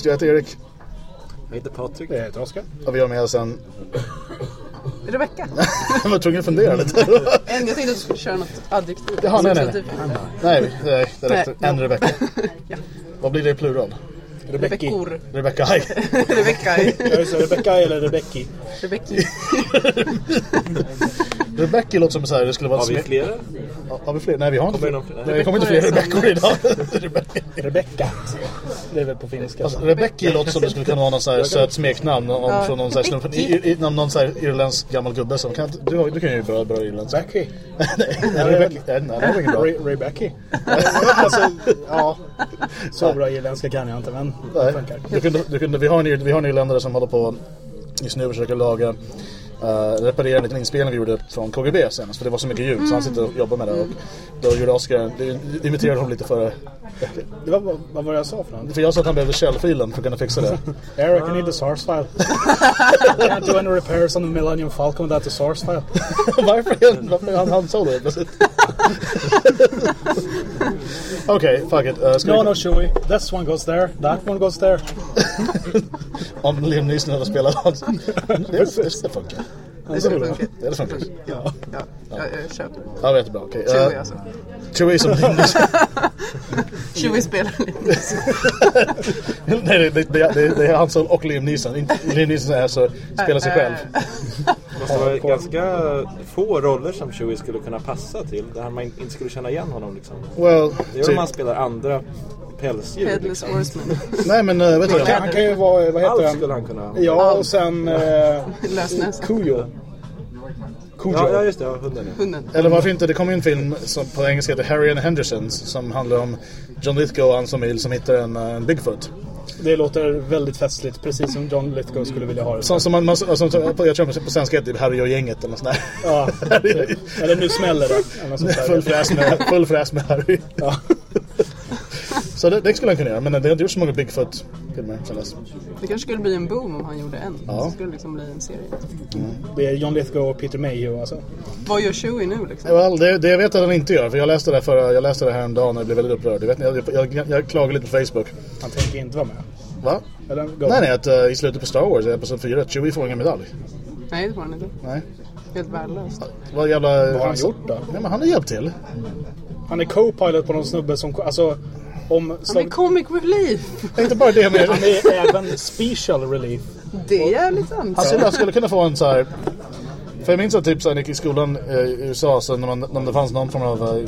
Skäggkast. Jag heter Erik. Jag heter Patrik. Jag heter Oskar. Och vi har med oss en... Rebecka. jag var tvungen att fundera lite. En, jag tänkte att du skulle köra något adjektiv. Jaha, nej, nej, nej. Typ- nej, nej, det räckte. En Rebecka. Ja. Vad blir det i plural? Rebecki. Rebeckor. Rebecka, hej. Rebecka. Ja, just det. Rebecka eller Rebecki. Rebecki. Rebecka låter som så här, det skulle vara... Har vi sme- flera? Ja, Har vi fler? Nej, vi har inte Kommer fler. det någon fler? Nej, det kommer inte fler Rebeckor idag. Rebecka. Rebecka. Det är väl på finska. Alltså, Rebecka låter som det skulle kunna vara någon så här söt smeknamn om, Ja. från någon så här snubbe, i, i, någon, någon så här irländsk gammal gubbe som kan du, du kan ju bra, bra irländska. Becky. nej, nej, Rebecka. Nej, nej, det var inget bra. Rebecki. alltså, ja. Så bra irländska kan jag inte, men det Nej. funkar. Du kunde, du kunde, vi, har en, vi har en irländare som håller på just nu försöker laga Uh, reparera en liten inspelning vi gjorde från KGB senast för det var så mycket ljud så han sitter och jobbar med det och då gjorde Oscar, det imiterade honom lite för Det var, vad, var det jag sa för något? för jag sa att han behövde källfilen för att kunna fixa det Eric, I need the source file. Can't do any repairs on the Millennium Falcon without the source file. varför, varför han, han solo helt plötsligt Okej, fuck it uh, ska No, vi, no, Chewie. This one goes there. That one goes there. om Liam Neeson hade spelat hans det, det funkar Det skulle funka. det, funkar Ja, ja, jag, jag köper. ja, jättebra, okej okay. Chewie alltså. Chewie som Liam Neeson Chewie spelar lite. Nej, det, det, det, det, är han som och Liam Neeson. Liam Neeson är så spelar sig själv. Det måste vara ganska få roller som Chewie skulle kunna passa till. Där man inte skulle känna igen honom liksom. Well, Det är typ, om man spelar andra pälsdjur Headless liksom. Horseman. nej men uh, vet du Han, vad? han kan ju vara, vad heter Allt skulle han? han kunna Ja, och sen... Eh, Lösnäsa. Kujo. Kujo. Ja, ja just det, ja, hunden ja. Hunden. Eller varför inte, det kom ju en film som på engelska heter Harry and Hendersons som handlar om John Lithgow och hans familj som hittar en, uh, en Bigfoot. Det låter väldigt festligt, precis som John Lithgow skulle vilja ha det. Som, som man, man, alltså, jag tror på svenska heter det Harry och gänget eller något sånt där. Ja, eller nu smäller det. Sånt. Full fräs med, full fräs med Harry. Ja. Så det, det skulle han kunna göra, men det har inte gjort så många Bigfoot-filmer sen dess. Det kanske skulle bli en boom om han gjorde en. Ja. Det skulle liksom bli en serie. Det är John Lithgow och Peter Mayhew alltså. Vad gör Chewie nu liksom? Well, det, det vet jag att han inte gör, för jag läste det, förra, jag läste det här en dag och jag blev väldigt upprörd. Jag, vet, jag, jag, jag, jag klagade lite på Facebook. Han tänker inte vara med. Va? Eller. Nej, nej, att uh, i slutet på Star Wars, i Episod 4, att Chewie får ingen medalj. Nej, det får han inte. Nej. Helt värdelöst. Vad jävla... Vad har han gjort då? Nej, men han har hjälpt till. Han är co-pilot på någon snubbe som... Alltså, om... Han är comic relief. Inte bara det, men... han är även special relief. Det är jävligt sant. Han skulle, han skulle kunna få en så här... För jag minns att typ så när jag gick i skolan eh, i USA så när, man, när det fanns någon form av... eh,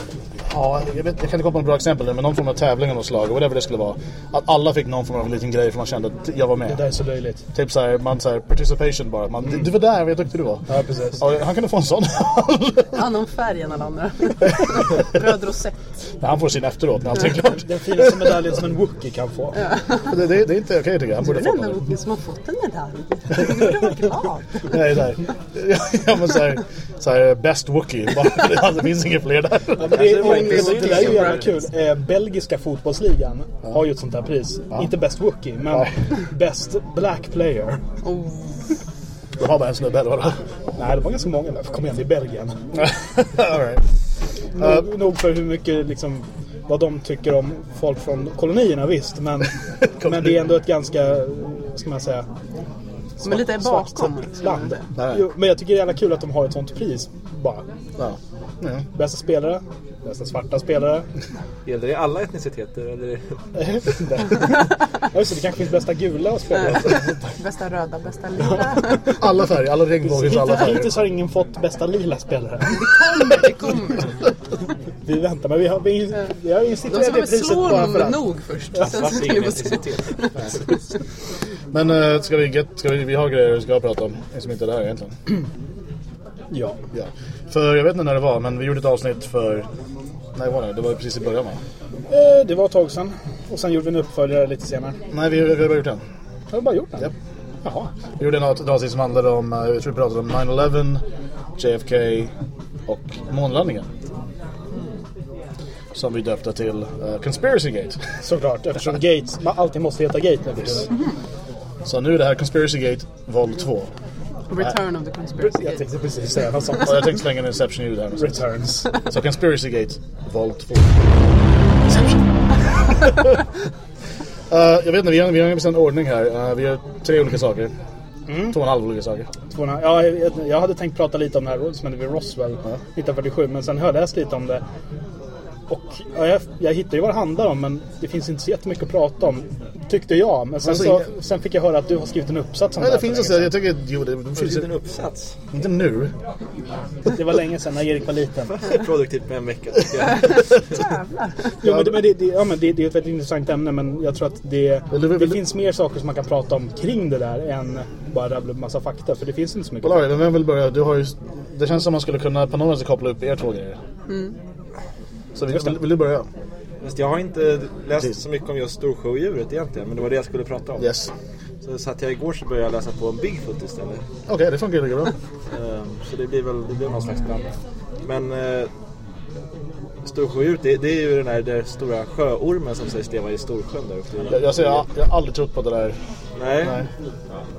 Ja, jag, vet, jag kan inte komma på något bra exempel nu, men någon form av tävling av något slag, whatever det skulle vara. Att alla fick någon form av liten grej för man kände att jag var Det där med. är så löjligt. Typ så här, man så här, participation bara. Man, du, du var där, vad duktig du var. Ja, precis. Ja, han kunde få en sån. Annan färg än alla andra. Röd rosett. han får sin efteråt när allt är klart. Den finaste medaljen som en Wookie kan få. Det, det, det är inte okej tycker jag. Han Du borde är få den enda den. Wookie som har fått en medalj. Du borde vara glad. Nej, här. Ja, men så här, så här best Wookie. Bara, det finns inga fler där. Ja, det, är, där är ju jävla kul. Eh, belgiska fotbollsligan har ju ett sånt där pris. Inte Best Wookie, men Ja. Best Black Player. Oh, Du har bara en snubbe eller vadå? Nej, det var ganska många där. Kom igen, det är Belgien. All right. Nog, nog för hur mycket liksom vad de tycker om folk från kolonierna visst. Men, men det är ändå ett ganska, ska man säga, men lite svart bakom. land. Nej. Jo, men jag tycker det är jävla kul att de har ett sånt pris bara. Ja. Ja. Bästa spelare, bästa svarta spelare. Gäller det alla etniciteter eller? Jag vet inte. Det, det kanske finns bästa gula spelare. Bästa röda, bästa lila. Alla färger, alla regnbågens alla färger. hittills har ingen fått bästa lila spelare. Kommer, det kommer. Vi väntar, men vi har, vi, vi har instituerat det priset bara för att. nog först. Sen Fast så kan vi se. etnicitet. Men äh, ska vi, get, ska vi, vi har grejer vi ska prata om som inte är det här egentligen. Ja. Ja. För jag vet inte när det var, men vi gjorde ett avsnitt för... Nej, vad var det? Det var precis i början va? Eh, Det var ett tag sedan. Och sen gjorde vi en uppföljare lite senare. Nej, vi, vi har bara gjort en. Har vi bara gjort den? Ja. Jaha. Vi gjorde ett avsnitt som handlade om, eh, jag tror vi pratade om 9-11, JFK och månlandningen. Som vi döpte till uh, Conspiracy Gate. Såklart, eftersom Gates, man alltid måste heta Gate nu för tiden. Så nu är det här Conspiracy Gate Vol 2. Return of the conspiracy Jag gate. tänkte precis säga något sånt. Och jag tänkte slänga en Inception-ljud här. Returns. Så Conspiracy Gate Vol 2. Inception. Eh, jag vet inte, vi har, vi har en bestämd ordning här. Eh, vi har tre olika saker. Två och en halv olika saker. Två halv- Ja, jag, jag hade tänkt prata lite om det här som hände vid Roswell 1947, men sen har jag läst lite om det. Och ja, jag, jag hittade ju vad det handlar om, men det finns inte så jättemycket att prata om. Tyckte jag. Men sen, Alltså, så, sen fick jag höra att du har skrivit en uppsats om Nej, det det finns länge jag tycker, jo det, det finns en uppsats. inte nu. Det var länge sedan när Erik var liten. Produktivt med en vecka. Jävlar. Jo, men det, men det, det, ja, men det, det är ett väldigt intressant ämne, men jag tror att det, Vill du- vill det finns mer saker som man kan prata om kring det där än bara rabbla upp massa fakta. För det finns inte så mycket. Vem vill börja? Du har ju, det känns som man skulle kunna på något sätt koppla upp er två grejer. Så vill, vill, vill du börja? Fast jag har inte läst så mycket om just storsjöodjuret egentligen, men det var det jag skulle prata om. Yes. Så satt jag igår så började jag läsa på om Bigfoot istället. Okej, det funkar ju bra. Ehm, Så det blir väl det blir någon slags blandning. Men eh, storsjöodjuret, det, det är ju den där, där stora sjöormen som sägs leva i Storsjön där uppe. Jag, jag, säger, jag, jag har aldrig trott på det där. Nej. Nej.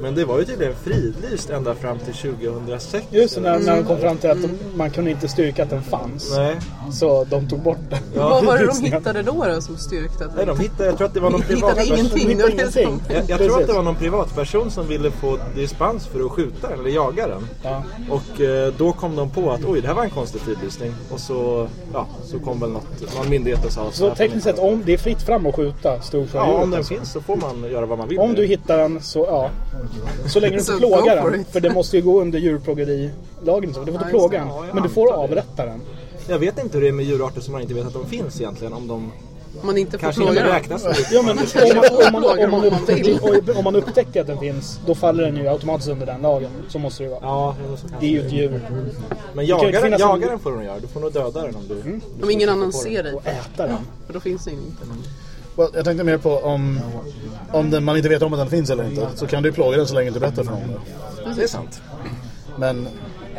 Men det var ju tydligen fridlyst ända fram till 2006. Just när, när de kom fram till att de, man kunde inte styrka att den fanns. Nej. Så de tog bort den. Vad var det de hittade då, då som styrkte att Nej, de hittade, jag tror att det var någon Hittade privat ingenting. De hittade ingenting. Jag, jag tror att det var någon privatperson som ville få dispens för att skjuta den eller jaga den. Ja. Och eh, då kom de på att oj, det här var en konstig fridlysning. Och så, ja, så kom väl något, någon myndighet och sa Så här tekniskt sett, om det är fritt fram att skjuta Ja, storsjödjuret. om den alltså. finns så får man göra vad man vill. Om du den. Hittar den så, ja. Så länge du inte plågar den. För det måste ju gå under djurplågerilagen. Så du får inte plåga den. Men du får avrätta den. Jag vet inte hur det är med djurarter som man inte vet att de finns egentligen. Om de Om man inte får kanske inte plåga dem. räknas Ja, men om man, upptäcker, om man upptäcker att den finns, då faller den ju automatiskt under den lagen. Så måste det ju vara. Ja, Det är ju ett djur. Men kan ju inte jagaren, finnas en- jagaren får de göra. Du får nog döda den om du... Mm. du Om ingen annan den. ser dig. Och äta den. För då finns det inte. Well, jag tänkte mer på om, om den, man inte vet om att den finns eller inte. Så kan du plåga den så länge du berättar för någon. Det är sant. Men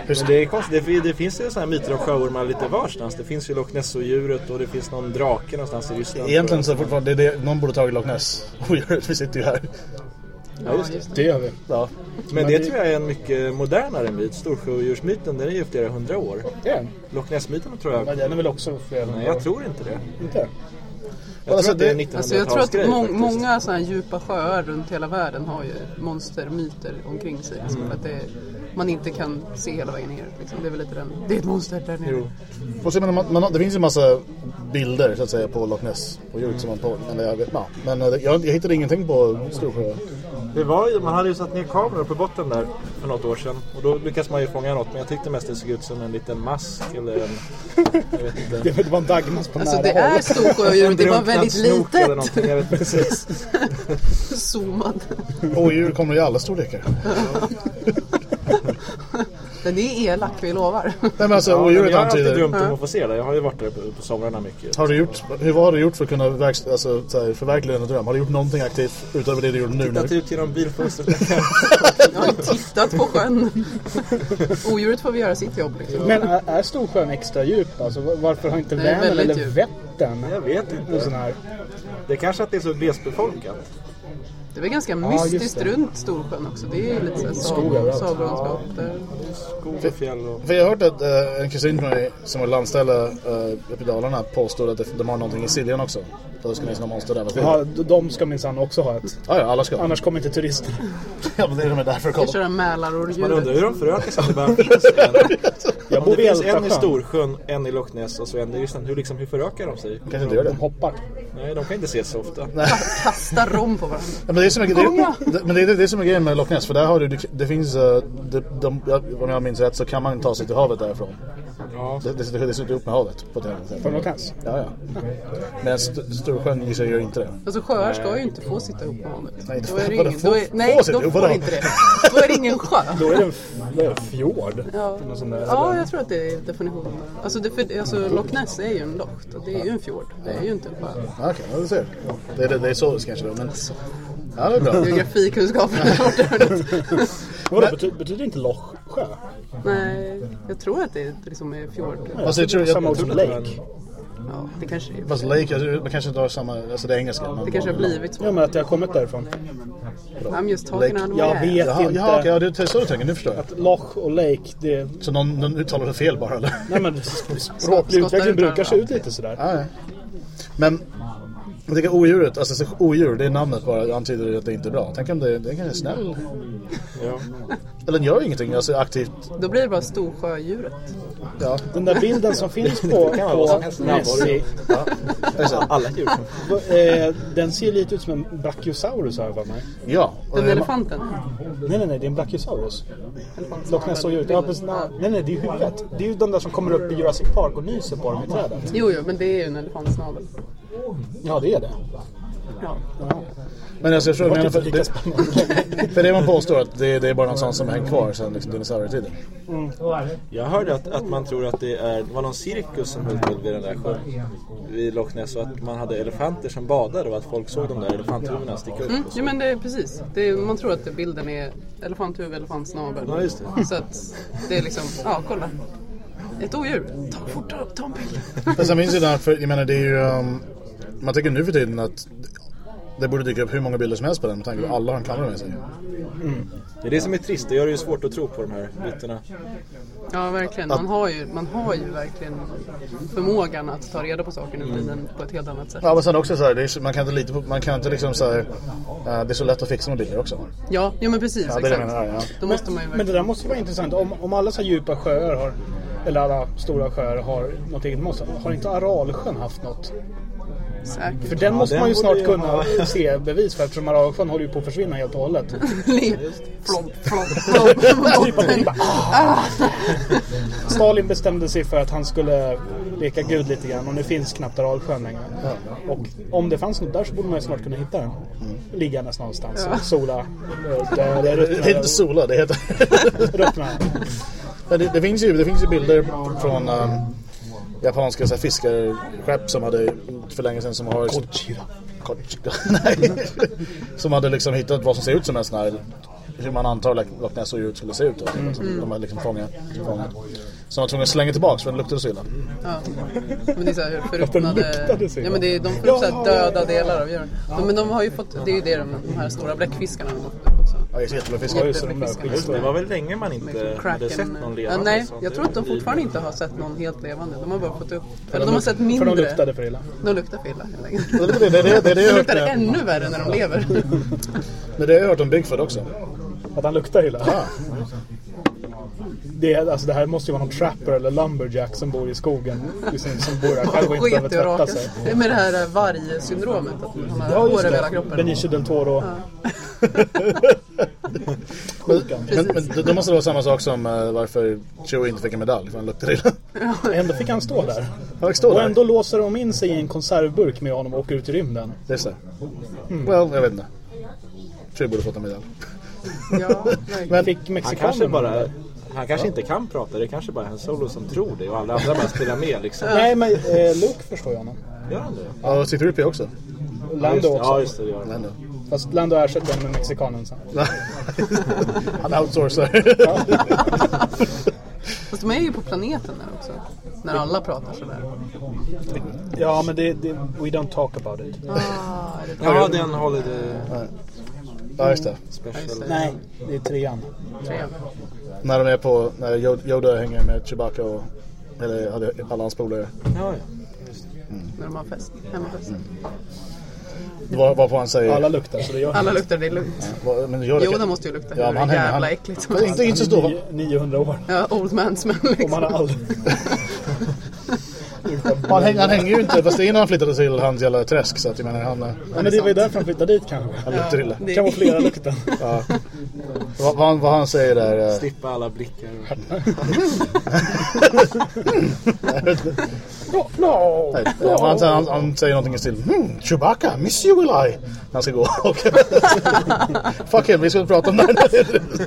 Men det är konstigt. Det, det finns ju sådana här myter om sjöormar lite varstans. Det finns ju Loch Ness-djuret och det finns någon drake någonstans i Ryssland. egentligen så fortfarande, det är det, någon borde tagit Loch Ness. Och gör det, vi sitter ju här. Ja, just det. Det gör vi. Ja. Men det tror jag är en mycket modernare myt. Storsjöodjursmyten den är ju flera hundra år. Är den. Loch Ness-myten tror jag... Men den är väl också flera Nej, jag tror inte det. Inte? Jag Alltså, tror att det är det- 1900-talsgrej Alltså jag tror att må faktiskt. många sådana här djupa sjöar runt hela världen har ju monstermyter omkring sig. Liksom, Mm. att det, man inte kan se hela vägen ner. Liksom. Det är väl lite den, det är ett monster där nere. Jo. Och så, men man, man, det finns ju massa bilder så att säga på Loch Ness. På djuret som man på. Men jag, vet, ja. men eh, jag, jag hittade ingenting på Storsjö. Det var ju, man hade ju satt ner kameror på botten där för något år sedan. Och då lyckades man ju fånga något. Men jag tyckte mest det såg ut som en liten mask eller en... Jag vet inte. Det var- en dagmask på Alltså nära det är håll. Storsjöodjuret, det var väldigt eller litet. någonting, Jag vet inte. Precis. Zoomad. Och djur kommer i alla storlekar. Den är elak, vi lovar. Nej men alltså, Ja, men jag har alltid drömt om att få se det. Jag har ju varit där på, på somrarna mycket. Har du gjort, hur, vad har du gjort för att kunna verks, alltså, så här, förverkliga din dröm? Har du gjort någonting aktivt utöver det du gjorde nu? Tittat nu? ut genom bilfönstret. Jag har tittat på sjön. Odjuret får vi göra sitt jobb liksom. Men är, Storsjön extra djup? Alltså, varför har inte Vänern eller djup. Vättern Jag vet inte. sån här? Det är kanske att det är så glesbefolkat. Det är väl ganska Ja, mystiskt runt Storsjön också. Det är ju lite så här Skog sagor- där. Skog och fjäll och... För jag har hört att eh, en kusin till mig som är landställe uh, uppe i Dalarna påstår att de har någonting i Siljan också. Det ska någon monster där. Ja, de ska minsann också ha ett. Ja, ja, alla ska. Annars kommer inte turister. Ja, men det är de är där för att Ska kolla. köra Man undrar hur de förökar sig. Jag bor det finns en i. Storsjön, en i Loch Ness och så en i Ryssland. Hur, liksom, hur förökar de sig? Kanske inte gör De det. hoppar. Nej, de kan inte ses så ofta. Kasta rom på varandra. Det är som är, det, men det är det är som är grejen med Loch Ness. För där har du, det, finns, uh, det, de, ja, om jag minns rätt så kan man ta sig till havet därifrån. Ja. Det, det, det, det sitter upp med havet på ett annat sätt. Från Loch Ness. Ja, ja. Men St- Storsjön gissar jag gör inte det. Alltså sjöar ska ju inte få sitta upp med havet. Nej, Då är det vadå, ingen, få- då är, få nej, sitta då upp, får vadå? inte det. Då är det ingen sjö. Då är det en, är det, fjord. Ja, ja jag tror att det är definitionen. Alltså, det, för, alltså Loch Ness är ju en locht och det är ju en fjord. Det är ju inte en sjö. Ja, Okej, ja, du ser. Det, det, det är så kanske då, men... Ja, det är bra. Geografikunskapen är borta. Vadå, betyder, betyder inte Loch sjö? Nej, jag tror att det liksom är fjord. Alltså, jag tror, jag, Samma ord som jag, Lake. Ja, det kanske det är. Fast Lake, alltså, man kanske inte har samma, alltså det är engelska. men- Det kanske har blivit så. Ja, men att jag har kommit därifrån. I'm just talking Lake. out of Jag vet Jaha, inte. jaha okej, ja, det är så du tänker, nu förstår jag. Loch och Lake, det... Så någon, någon uttalar det fel bara eller? Nej men språklig utveckling brukar se ut lite sådär. Ja, ja. Men Jag tycker odjuret, alltså så odjur, det är namnet bara antyder att det inte är bra. Tänk om det, det kanske är snäll. Ja. Eller den gör ingenting, alltså aktivt. Då blir det bara storsjödjuret. Ja, Den där bilden som finns på, kan vara vad som på helst. Nessie, ja. Alla djur. eh, den ser lite ut som en brachiosaurus har jag för mig. Ja. Den det- elefanten. Nej, nej, nej, det är en brachiosaurus. Loch Ness såg ut. Ja, precis. Nej, nej, det är huvudet. Det är ju de där som kommer upp i Jurassic Park och nyser på dem i trädet. Jo, jo, men det är ju en elefantsnabel. Ja, det är det. Ja. Men alltså, jag tror jag för, det, för det man påstår att det, det är bara någon sån som hänger kvar sedan liksom, dinosaurietiden. Jag hörde att, att man tror att det, är, var någon cirkus som höll till vid den där sjön. Vid Loch Ness och att man hade elefanter som badade och att folk såg de där elefanthuvudena sticka upp. Mm, jo, men det är precis. Det är, man tror att det- bilden är elefanthuvud, elefantsnabel. Ja, just det. Så att det är liksom, ja kolla. Ett odjur. Ta fort, ta, en bild. Men sen finns det där, för jag menar det är ju... Um, man tycker nu för tiden att det borde dyka upp hur många bilder som helst på den med tanke på att alla har en kamera med sig. Det är det som är trist, det gör det ju svårt att tro på de här bytena. Ja, verkligen. Man har, ju, man har ju verkligen förmågan att ta reda på saker nu tiden på ett helt annat sätt. Ja men sen också så här, det är, så- man kan inte lita på, man kan inte liksom så här, eh, det är så lätt att fixa med bilder också. Ja, ja men precis. Ja, det exakt. menar, ja. Då måste man ju Men verkligen... det där måste ju vara intressant. Om, om alla så här djupa sjöar har, eller alla stora sjöar har något eget måste, har inte Aralsjön haft något? Säkert. För den måste den man ju snart kunna ha. se bevis för eftersom Aralsjön håller ju på att försvinna helt och hållet. Flomp, flomp, flomp. Det! Stalin bestämde sig för att han skulle leka gud lite grann och nu finns knappt Aralsjön längre. Och om det fanns något där så borde man ju snart kunna hitta den. Liggandes någonstans. Ja. Sola. Där, där Det rötterna, är inte sola, det heter... Men det, det, finns ju, det finns ju bilder från um, japanska så här, fiskarskepp som hade för länge sedan som har... Kochira. Kochira. Nej. som hade liksom hittat vad som ser ut som en sån här hur man antar Loch Loch Ness och djuret skulle se ut. Då, som De har liksom fångat. fångat. Så de var tvungna att slänga tillbaks för den luktade så illa. Ja. Men det är så här förruttnade... Ja men det är, de får upp så här döda delar av djuren. De, men de har ju fått... Det är ju det de, de här stora bläckfiskarna Ja, det är jättebra fisk. Ja, just det, de där Jättebläckfiskarna. Just det, det var väl länge man inte hade Kraken. sett någon Ja, levande. nej, sånt. jag tror att de fortfarande inte har sett någon helt levande. De har bara fått upp... För Eller de har sett För mindre. de luktade för illa. De luktar för illa helt enkelt. Det är det, det, är det, det, är det jag De luktar ännu värre när de lever. det är det jag har hört om Bigfoot också. Att han luktar illa. Det, är, alltså, det här måste ju vara någon trapper eller lumberjack som bor i skogen. Liksom, som bor där själv och inte behöver tvätta sig. Det är med det här eh, vargsyndromet. Att man har Ja, hår över hela det. kroppen. Benicio del Toro. Men, men, men då måste det vara samma sak som uh, varför Chewie inte fick en medalj för han luktade illa. Ändå fick han stå där. Han fick stå Och där. ändå låser de in sig i en konservburk med honom och åker ut i rymden. Det är så. Well, jag vet inte. Chewie borde fått en medalj. Ja. Men Fick Han mexikanerna kanske bara... Han kanske inte kan prata, det är kanske bara en solo som tror det och alla andra bara spelar med liksom. Nej, men eh, Luke förstår ju honom. Gör han det? ja, C3PO också. Lando det, också. Ja, just det. det gör han. Då. Fast Lando ersätter honom med mexikanen sen. Han outsourcar. Fast de är ju på planeten där också. När alla pratar sådär. Ja, men det, det, we don't talk about it. Ah, är det Ja, den Holiday ja, just det. Special. Nej, det är trean. tre? När de är på, när Yoda- hänger med Chewbacca och eller hade alla hans polare. Ja, ja. När de har fest. Hemmafest. Var, varpå han säger... Alla luktar, så det gör Alla luktar, det är lugnt. Var, men Yoda, måste ju lukta Ja, hur han jävla han- äckligt som Men inte, inte så stor. Nio- 900 år. Ja, old man smell Och liksom. man har aldrig... Han, hänger, han hänger ju inte, fast det är innan han flyttade till hans jävla träsk så att jag menar han, Ja, men det var ju därför han flyttade dit kanske. han luktar illa. det- Kamouflera lukten. Ja. Vad, vad, han, vad han säger där... eh, Slippa alla blickar. No, no. nej, ja, han, han, han säger någonting i stil hmm, Chewbacca, miss you will I. Han ska gå. Fuck him, vi ska inte prata om det här.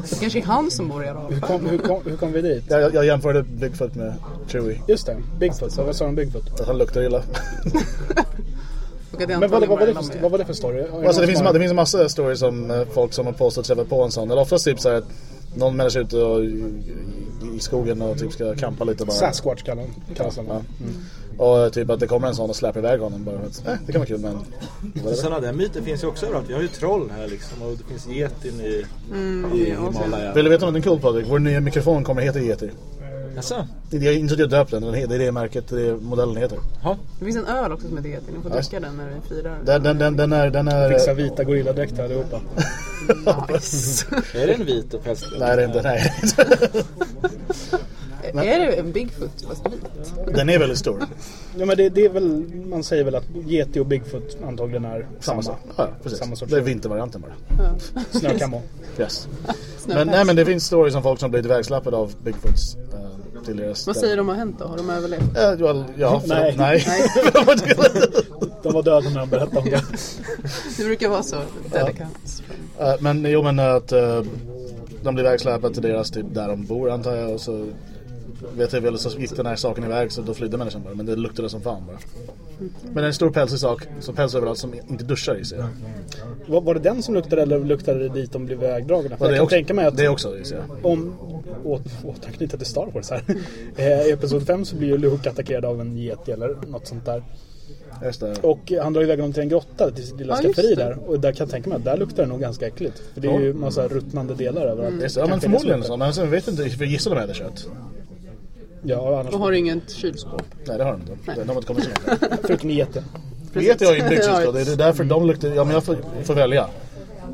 Det kanske är han som bor i Arabien. Hur kom, hur, kom, hur kom vi dit? jag, jag jämförde Bigfoot med Chewie. Just det, Bigfoot. Så vad Bigfoot? Att han luktar illa. Men vad, vad, var det för, vad var det för story? Alltså, det, finns, det finns en massa stories om eh, folk som har påstått träffa på en sån. Eller oftast typ så här att någon människa är ute och, i, i skogen och typ ska campa lite bara. Sasquatch kallar kallas de. Ja. Och eh, typ att det kommer en sån och släpper iväg honom bara att, eh, det kan vara kul men... Sådana där myter finns ju också överallt. Vi har ju troll här liksom och det finns getin i, i Himalaya. Vill du veta något kul Patrik? Vår nya mikrofon kommer heta Yeti. Jaså? Det är inte så att jag döpt den, det är det märket, det är modellen heter. Ja. Det finns en öl också som heter Yeti. Ni får dricka den när vi firar. Den, den, den, den är... Den är Fixa vita gorilladräkter allihopa. Nice. Är det en vit och päls? nej, det är inte. Nej. är det en Bigfoot fast vit? Den är väldigt stor. Ja men det, det är väl, man säger väl att Yeti och Bigfoot antagligen är Samma samma. sak. Ja, precis. Samma sorts det är vintervarianten bara. snökammo. Yes. Men, nej, men det finns stories om folk som blivit ivägslappade av Bigfoots. eh, till deras Vad säger de har hänt då? Har de överlevt? Eh, well, ja, för, Nej. nej. De var döda när de berättade om det. Det brukar vara så. Dead accounts. Eh, men jo men att eh, de blir vägsläpade till deras typ där de bor antar jag och så vet jag väl så gick den här saken iväg så då flydde människan bara men det luktade som fan bara. Men det är en stor pälsig sak som päls överallt som inte duschar i sig. Var, var det den som luktade eller luktade det dit de blev vägdragna? För jag det, kan också, tänka mig att det är också i sig. om, åt, återanknyta till Star Wars här. Eh, I Episod 5 så blir ju Luke attackerad av en yeti eller något sånt där. Just det. Och han drar iväg honom till en grotta, till sitt lilla Ja, skafferi där. Och där kan jag tänka mig att där luktar det nog ganska äckligt. För det är ju massa ruttnande delar överallt. Det. Ja men förmodligen så. Men sen vet jag inte, för gissar de äter kött. Ja, annars. Och har inget kylskåp. Nej det har de inte. De har inte kommit så långt. Förutom yeti. Vet jag inget Ja, kylskåp. Det är därför de luktar, ja men jag får, får välja.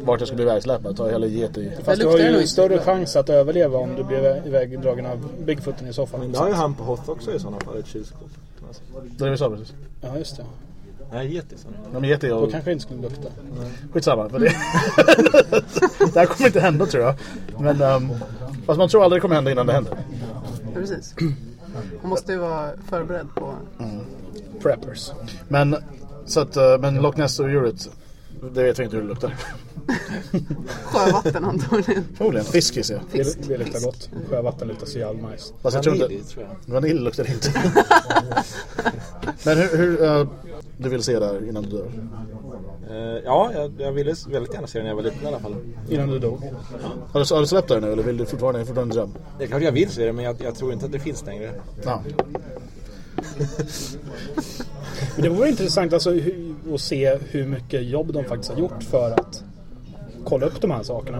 Vart jag ska bli vägsläpad. Tar jag hellre get i. Fast du har ju större chans att överleva om du blir ivägdragen av Bigfooten i så fall. Det har ju han på Hoth också i sådana fall, ett kylskåp. Det är det vi sa precis. Ja, just det. Nej, yeti sa. Ja, men Då kanske inte skulle lukta. Skitsamma. För det... det här kommer inte hända tror jag. Men, um, fast man tror aldrig det kommer hända innan det händer. Precis. Man måste ju vara förberedd på... Preppers. Men, så att, uh, men Loch Ness och djuret, det vet vi inte hur det luktar. Sjövatten antagligen. Förmodligen. Fisk gissar jag. Det, det luktar gott. Sjövatten luktar så jävla nice. Fast jag tror inte... tror jag. Vanilj luktar det inte. men hur, hur uh, du vill se det här innan du dör? Eh, ja, jag, jag ville väldigt gärna se den när jag var liten i alla fall. Innan du dog. Har du, har du släppt det nu eller vill du fortfarande, det fortfarande en dröm? Det är klart jag vill se det, men jag, jag tror inte att det finns längre. Ja. Men det vore intressant alltså, att se hur mycket jobb de faktiskt har gjort för att kolla upp de här sakerna.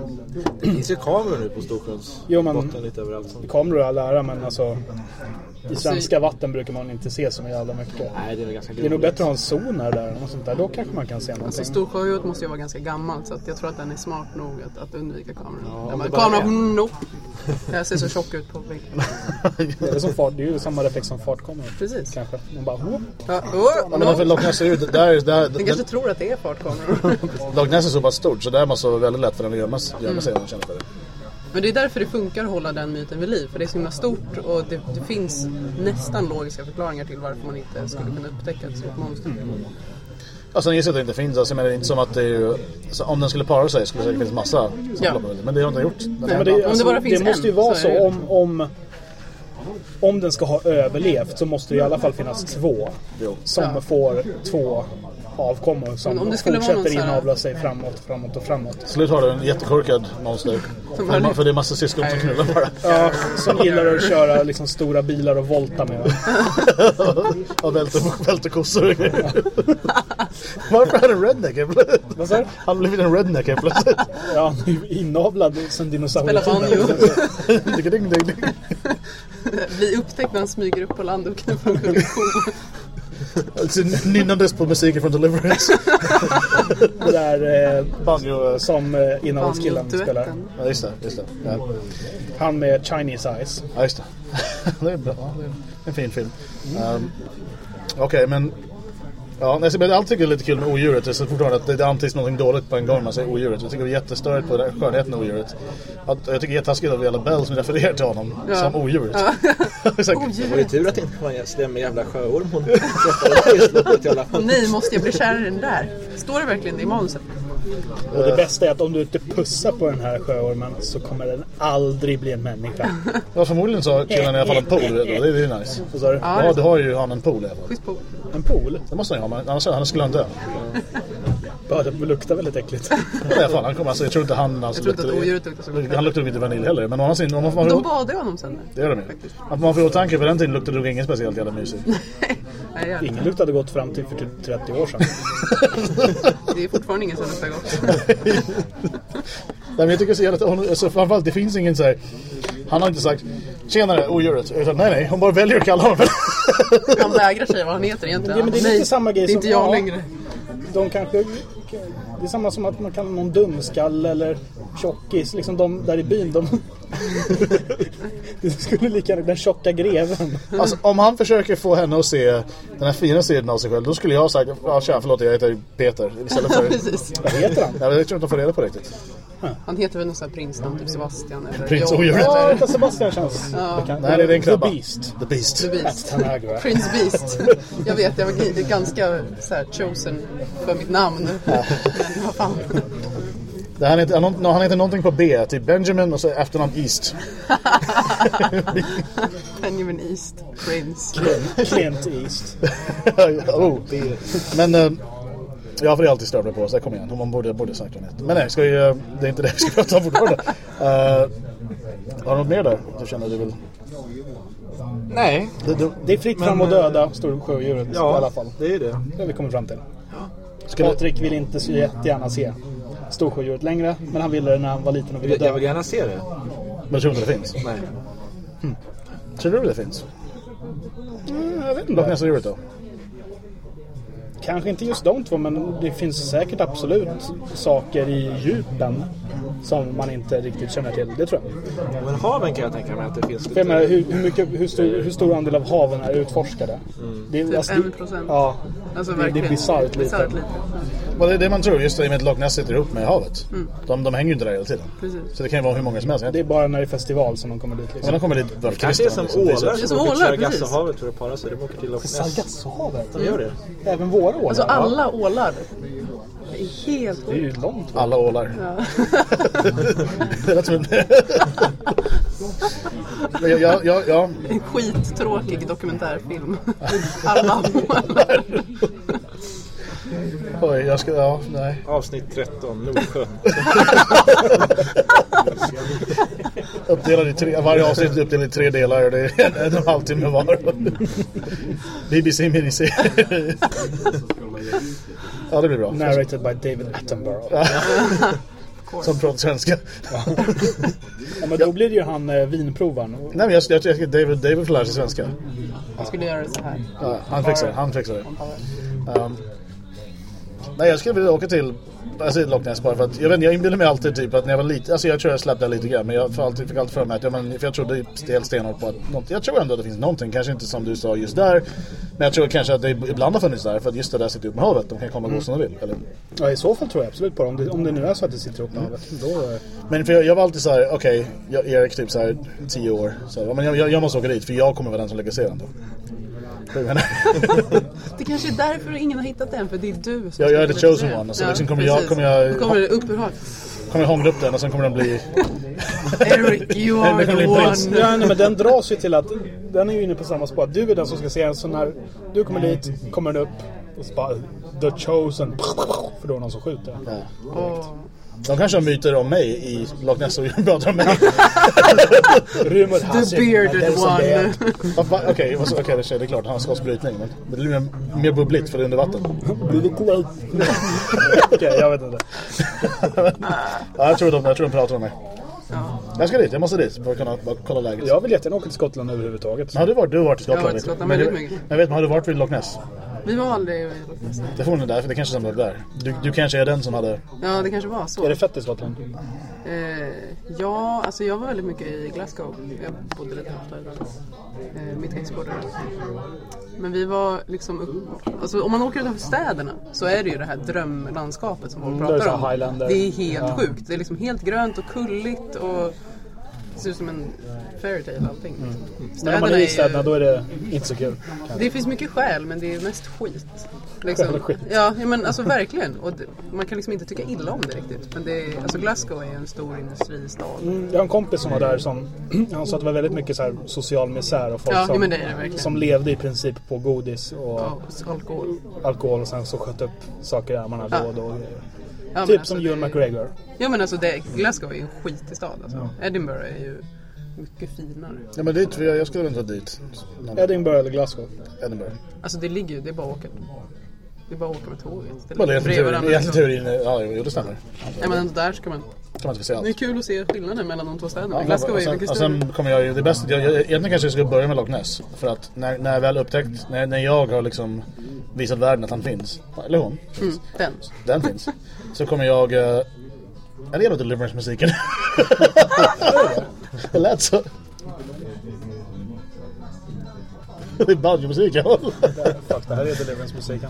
Det finns ju kameror nu på Storsjöns Jo, men- botten lite överallt. Kameror i all ära men alltså i svenska vatten brukar man inte se så jävla mycket. Nej, det är ganska Det är nog bättre att ha en sonar där eller något sånt där. Då kanske man kan se Alltså någonting. Storsjöodjuret måste ju vara ganska gammalt så att jag tror att den är smart nog att, att undvika kameran. Ja, men det bara kamera, är. mm, nope. Jag ser så tjock ut på bilden. Det är, som fart, det är ju samma reflex som fartkameror. Precis. Kanske. Man bara. Ja, oh, Ja, men för no. Loch Ness är ju, där, där, Den kanske tror att det är fartkameror. Loch Ness är så pass stort så där måste det vara väldigt lätt för den att gömma gömma sig om känner för det. Men det är därför det funkar att hålla den myten vid liv. För det är så himla stort och det, det finns nästan logiska förklaringar till varför man inte skulle kunna upptäcka ett stort monster. Alltså jag gissar att det inte finns, alltså, men det är inte som att det är ju, alltså, om den skulle para sig skulle det säkert finnas massa som Ja. det. Men det har den inte gjort. Den Nej, men det, alltså, bara finns det måste ju vara så så, det om, om, om den ska ha överlevt så måste det i alla fall finnas två. Jo. Som Ja. får två avkommor som om det skulle vara fortsätter här- inavla sig framåt, framåt och framåt. Slut har du en jättekorkad monster. Som För, det är massa syskon som knullar bara. Ja, som gillar att köra liksom stora bilar och volta med. Och välter, välter kossor. Varför är han en redneck? Vad sa? Han blivit en redneck helt plötsligt. Ja, han är ju inavlad sen Spelar dinosaurietiden. banjo. Ding, ding. Vi upptäckte när han smyger upp på land och knuffar omkull en ko. Alltså, Nynnandes på musiken från Deliverance. Det där eh, Banjo. eh, som eh, inavlskillen spelar. Ja just det, just det. Ja, Han med Chinese eyes. ja just det. det är bra. Det är en fin film. Um, Okej men Ja, men jag tycker det är lite kul med odjuret. Det är så fortfarande att det det antyds någonting dåligt på en gång när man säger odjuret. Jag tycker det är jättestörigt på skönheten odjuret. Att, jag tycker det är taskigt av Jella Bell som refererar till honom Ja. som odjuret. Så- Det var ju tur att det inte var en slemmig jävla sjöorm hon träffade. Nej, måste jag bli kär i den där? Står det verkligen det i manuset? Och det bästa är att om du inte pussar på den här sjöormen så kommer den aldrig bli en människa. Ja, förmodligen så har killen i alla fall en pool. då. Det är det är nice. Vad sa du? Ja, Ja, du har ju han en pool i alla fall. En pool? Det måste han ju ha, men annars, annars skulle han dö. Ja, det luktar väldigt äckligt. Alla fall, han kommer, alltså, jag tror inte han... Alltså, Jag tror inte att odjuret luktar så gott. Han luktar inte vanilj heller. Men å andra sidan, man får... De badade honom sen. Det gör de ju. Att man får i åtanke, på den tiden luktade nog ingen speciellt jävla mysigt. Nej, Ingen luktade gott fram till för typ 30 år sedan. Det är fortfarande ingen som luktar gott. Nej, men jag tycker så jävla... Alltså, framförallt, det finns ingen så här... Han har inte sagt Tjenare, odjuret. Jag sa, nej nej, hon bara väljer att kalla honom för Han vägrar säga vad han heter egentligen. Det- men det är Nej, lite samma grej Det är inte som- jag ja. längre. De kanske... 这里。Det är samma som att man kan någon dumskalle eller tjockis. Liksom de där i byn, de... det skulle lika gärna den tjocka greven. Alltså om han försöker få henne att se den här fina sidan av sig själv, då skulle jag ha sagt, ja tja förlåt jag heter Peter. Istället för... Vad heter han? Ja, jag tror inte de får reda på riktigt. Han heter väl någon sån här prinsnamn, typ Sebastian eller Prins John. Odjuret. Ja, vänta, Sebastian känns bekant. Nej, det är en krabba. The Beast. The Beast. The Beast. Prince Beast. Jag vet, jag var ganska så här, chosen för mitt namn. Men vad fan. Det, han, heter, han, han heter någonting på B, typ Benjamin och så efternamn East. Benjamin East. Prince. Clint East. oh. Men eh, jag får alltid störa mig på så kom igen. Man borde, borde sagt något. Men nej, ska vi, eh, det är inte det vi ska prata om fortfarande. Uh, har du något mer där? Du känner du vill... Nej. Du, du, Det är fritt fram och döda storsjödjuret i alla fall. det är ju det. Det har vi kommit fram till. Du, Patrik vill inte så jättegärna se storsjödjuret längre. Men han ville det när han var liten och ville Jag vill dö. gärna se det. men tror du inte det finns? Nej. Tror du det finns? Jag vet inte. Ness-djuret då? Kanske inte just de två men det finns säkert absolut saker i djupen som man inte riktigt känner till. Det tror jag. Men haven kan jag tänka mig att det finns jag menar, lite... hur, hur, mycket, hur, stor, hur stor andel av haven är utforskade? Det är, Typ det- en procent. Ja, Alltså det, det är bisarrt lite. Lite. Well, det är det man tror, just det med att Loch Ness sitter ihop med havet. De, de hänger ju inte där hela tiden. Precis. Så det kan ju vara hur många som helst. Det är bara när det är festival som de kommer dit. Liksom. de kommer dit varför Kanske är som liksom. Det är så- ålar Det som åker ålar, till. Sargassohavet för att para sig. De åker till Loch Ness. Sargassohavet? De gör det. Även våra ålar? Alltså alla ålar. Det är helt Det är ju långt. Alla ålar. det lät som en... ja, ja, ja, ja. En skittråkig dokumentärfilm. Alla ålar. Oj, jag ska... Ja, nej. Avsnitt 13, Nordsjön. Uppdelad i tre, varje avsnitt är uppdelat i tre delar och det är en, en och en halv timme var. BBC miniserie. Ja, det blir bra. Narrated by David Attenborough. Som pratar svenska. Ja, men då blir det ju han eh, vinprovaren. Nej, men jag, jag tycker David, David får lära sig svenska. Jag skulle göra det så här. Ja, han fixar det. Han fixar det. Um, nej, jag skulle vilja åka till jag säger Loch bara för att jag, vet, inte, jag inbillar mig alltid typ att när jag var liten, alltså jag tror jag släppte lite grann men jag får alltid, fick alltid för mig att, ja, men, för jag trodde helt stenhårt på att något, jag tror ändå att det finns någonting, kanske inte som du sa just där men jag tror kanske att det ibland har funnits där för att just det där sitter upp med havet, de kan komma och gå som de vill. Eller? Ja, i så fall tror jag absolut på det. Om det, om det nu är så att det sitter ihop med havet. Då, Men för jag, jag var alltid så här: okej, jag Erik typ så här 10 år, så här, men jag, jag, måste åka dit för jag kommer vara den som lägger serien då. Det kanske är därför ingen har hittat den, för det är du som Jag- jag är the chosen one, alltså, liksom kommer jag- kommer jag- kommer det upp ur havet. kommer jag hångla upp den och sen kommer den bli... Eric, you are the one. Ja, nej, men den dras ju till att den är ju inne på samma spår. Du är den som ska se den. Så när du kommer dit kommer den upp och så bara The Chosen. För då är det någon som skjuter. Ja. De kanske har myter om mig i Loch Ness och pratar om mig. Rumor The bearded one. Okej, så- okej, det är klart, han ska ha brytning men det blir mer, mer bubbligt för det är under vatten. Okej, jag vet inte. Ja, jag, tror de, jag tror de pratar om mig. Ja. Jag ska dit, jag måste dit för att kunna kolla läget. Jag vill jättegärna åka till Skottland överhuvudtaget. Men har du varit, du har varit i Jag har Skottland? varit i Skottland Men väldigt mycket. Men vet man, har du varit vid Loch Ness? Vi var aldrig. Det får ni där, för det kanske som där. Du, du kanske är den som hade... Ja, det kanske var så. Är det fett i Skottland? Eh, ja, alltså jag var väldigt mycket i Glasgow. Jag bodde lite ofta där. Eh, mitt ex bodde där. Men vi var liksom upp, alltså om man åker utanför städerna så är det ju det här drömlandskapet som folk Mm, där är pratar så om. Highlander. Det är helt Ja. sjukt. Det är liksom helt grönt och kulligt och det ser ut som en fairytale allting. Liksom. Men om Städerna man är i ju- städerna då är det inte så kul. det finns mycket skäl men det är mest skit. Liksom. och skit. Ja, men alltså verkligen. Och det, man kan liksom inte tycka illa om det riktigt. Men det är, alltså Glasgow är ju en stor industristad. Mm, Jag har en kompis som var där som han sa att det var väldigt mycket så här social misär och folk Ja, som, det det som levde i princip på godis och Ja, alkohol. alkohol och sen så sköt upp saker i armarna då Ja. och då. Ja, Typ alltså, som Ewan McGregor. Ja men alltså det, Glasgow är ju en skitig stad alltså. Edinburgh är ju mycket finare. Ja men dit, jag, jag skulle inte dit. Någon- Edinburgh eller Glasgow. Edinburgh. Alltså det ligger ju, det är bara att åka. Det är bara att åka med tåget. Det ligger egentligen liksom. teorin, ja jo det stämmer. Ja, men ändå där ska man... Kan man inte se allt. Det är kul att se skillnaden mellan de två städerna. Ja, Glasgow och, är sen, mycket och större. sen kommer jag ju, det bästa, jag, jag, egentligen kanske jag skulle börja med Loch Ness. För att när, när jag väl upptäckt, när, när jag har liksom visat världen att han finns, eller hon, Mm, den. den finns. Så kommer jag, är det jävla Deliverance-musiken? det lät så. Det är banjo-musik, ja. Fuck, det här är Deliverance-musiken.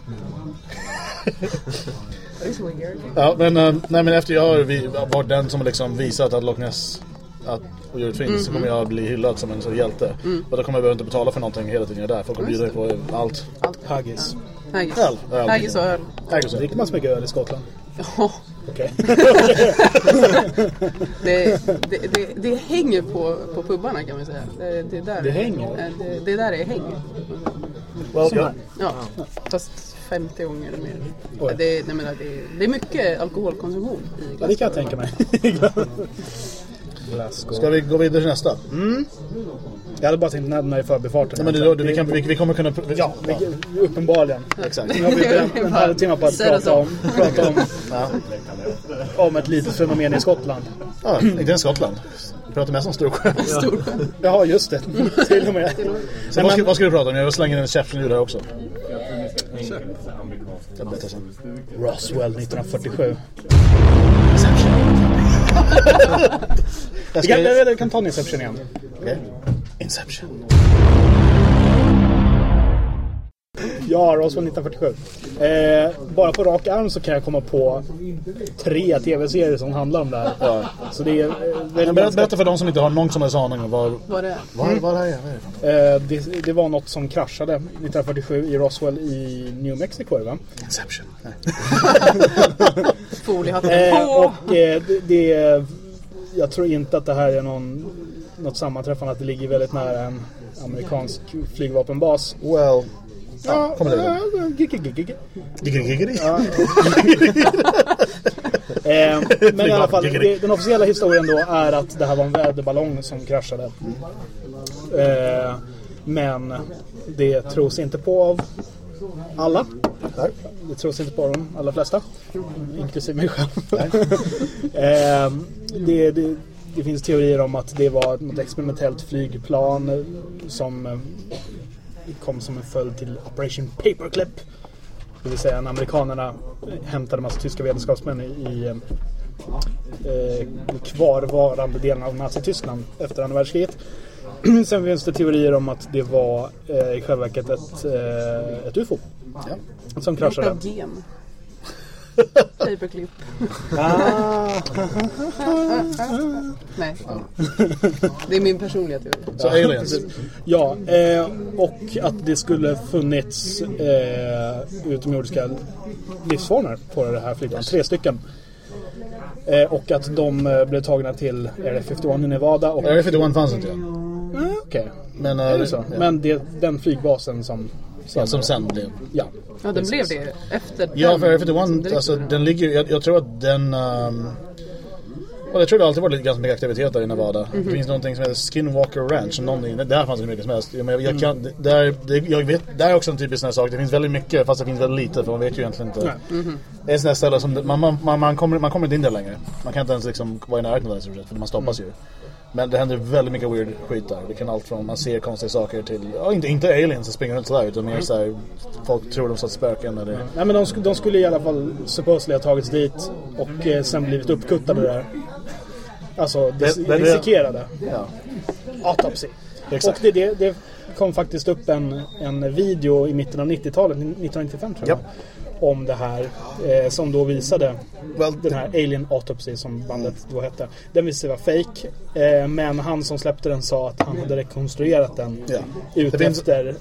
Ja, men, eh, nej, men efter jag har vi- varit den som har liksom visat att Loch Ness att odjuret finns så kommer jag bli hyllad som en så hjälte. Och då kommer jag behöva inte betala för någonting hela tiden jag är där. Folk kommer bjuda på allt. Haggis. Haggis. Öl, öl. Haggis och öl. Så. Dricker man så mycket öl i Skottland? Ja, Okej. det, det, det, det hänger på, på pubbarna kan man säga. Det, det, är där, Det hänger? eh, Det, det är där det hänger. Well, ja. Ja, fast 50 gånger mer. Det, nej, men det, det är mycket alkoholkonsumtion i Ja, det kan jag tänka mig. Glasgow. Ska vi gå vidare till nästa? Jag hade bara tänkt nämna i förbifarten. Nej, men du, du, vi, kan, vi, vi kommer kunna... Ja, vi, uppenbarligen. Exakt. Nu har vi en halvtimme på att prata så. om, prata om, Ja. om ett litet fenomen i Skottland. Ja, inte ens Skottland. Vi pratar mest om Storsjö. Storsjön. Jaha, just det. Till och med. Sen, vad, ska, vad ska du prata om? Jag slänger in en Inception-ljud här också. Roswell 1947. Jag Vi kan, ska... vi kan ta en Inception igen. Okej. Inception. Ja, Roswell 1947. Eh, bara på rak arm så kan jag komma på tre tv-serier som handlar om det här. Ja. Så det är... Eh, berätta, berätta för de som inte har någon som helst aning om vad... Vad det är. Vad, vad det är. Det? eh, det, det var något som kraschade 1947 i Roswell i New Mexico, va? Inception. Foliehatten Eh, och eh, det, det, jag tror inte att det här är någon, något sammanträffande att det ligger väldigt nära en amerikansk flygvapenbas. Well... Ja, kommer det. giggity. Eh, men i alla fall, den officiella historien då är att det här var en väderballong som kraschade. Eh, men det tros inte på av alla. Nej. Det tros inte på de allra flesta. Inklusive mig själv. eh, det, det, det finns teorier om att det var ett experimentellt flygplan som kom som en följd till Operation Paperclip. Det vill säga när amerikanerna hämtade massa tyska vetenskapsmän i, eh, kvarvarande delen av Nazityskland efter andra världskriget. Sen finns det teorier om att det var eh, i själva verket ett, eh, ett UFO Ja. som kraschade. av gen. Paperclip. Ah, Nej. Det är min personliga teori. Så aliens. ja, eh, och att det skulle funnits eh, utomjordiska livsformer på det här flygplanet. Tre stycken. Eh, och att de eh, blev tagna till Area 51 i Nevada. Och, Area 51 fanns inte ja. Eh, Okej, Men, äh, är det så? Ja. Men det, den flygbasen som... ja, som sen blev... Ja. Ja, den blev det efter Ja, den. för Area 51, Direkt. alltså den ligger jag, jag tror att den... Um, och jag tror det alltid varit lite ganska mycket aktivitet där i Nevada. Det finns någonting som heter Skinwalker Ranch. Någonting, där fanns det mycket som helst. Jag, men jag, kan, där, det, jag vet, där är också en typisk sån här sak. Det finns väldigt mycket fast det finns väldigt lite för man vet ju egentligen inte. Det är sånt där ställe som man, man, man, man, kommer, man kommer inte in där längre. Man kan inte ens liksom vara i närheten av det för man stoppas ju. Men det händer väldigt mycket weird skit där. Det kan allt från man ser konstiga saker till, ja inte, inte aliens som springer runt sådär utan mer såhär folk tror de satt spöken eller Nej men de, de skulle i alla fall supposedly ha tagits dit och eh, sen blivit uppkuttade där. Alltså dis- Det- det- det- dissekerade. ja. Autopsy. Exakt. Och det, det, det kom faktiskt upp en, en video i mitten av 90-talet, 1995 tror jag. Om det här. Eh, som då visade Well, den här Alien Autopsy som bandet då hette. Den visade sig vara fake. Eh, men han som släppte den sa att han hade rekonstruerat den Ja. ut Det finns- efter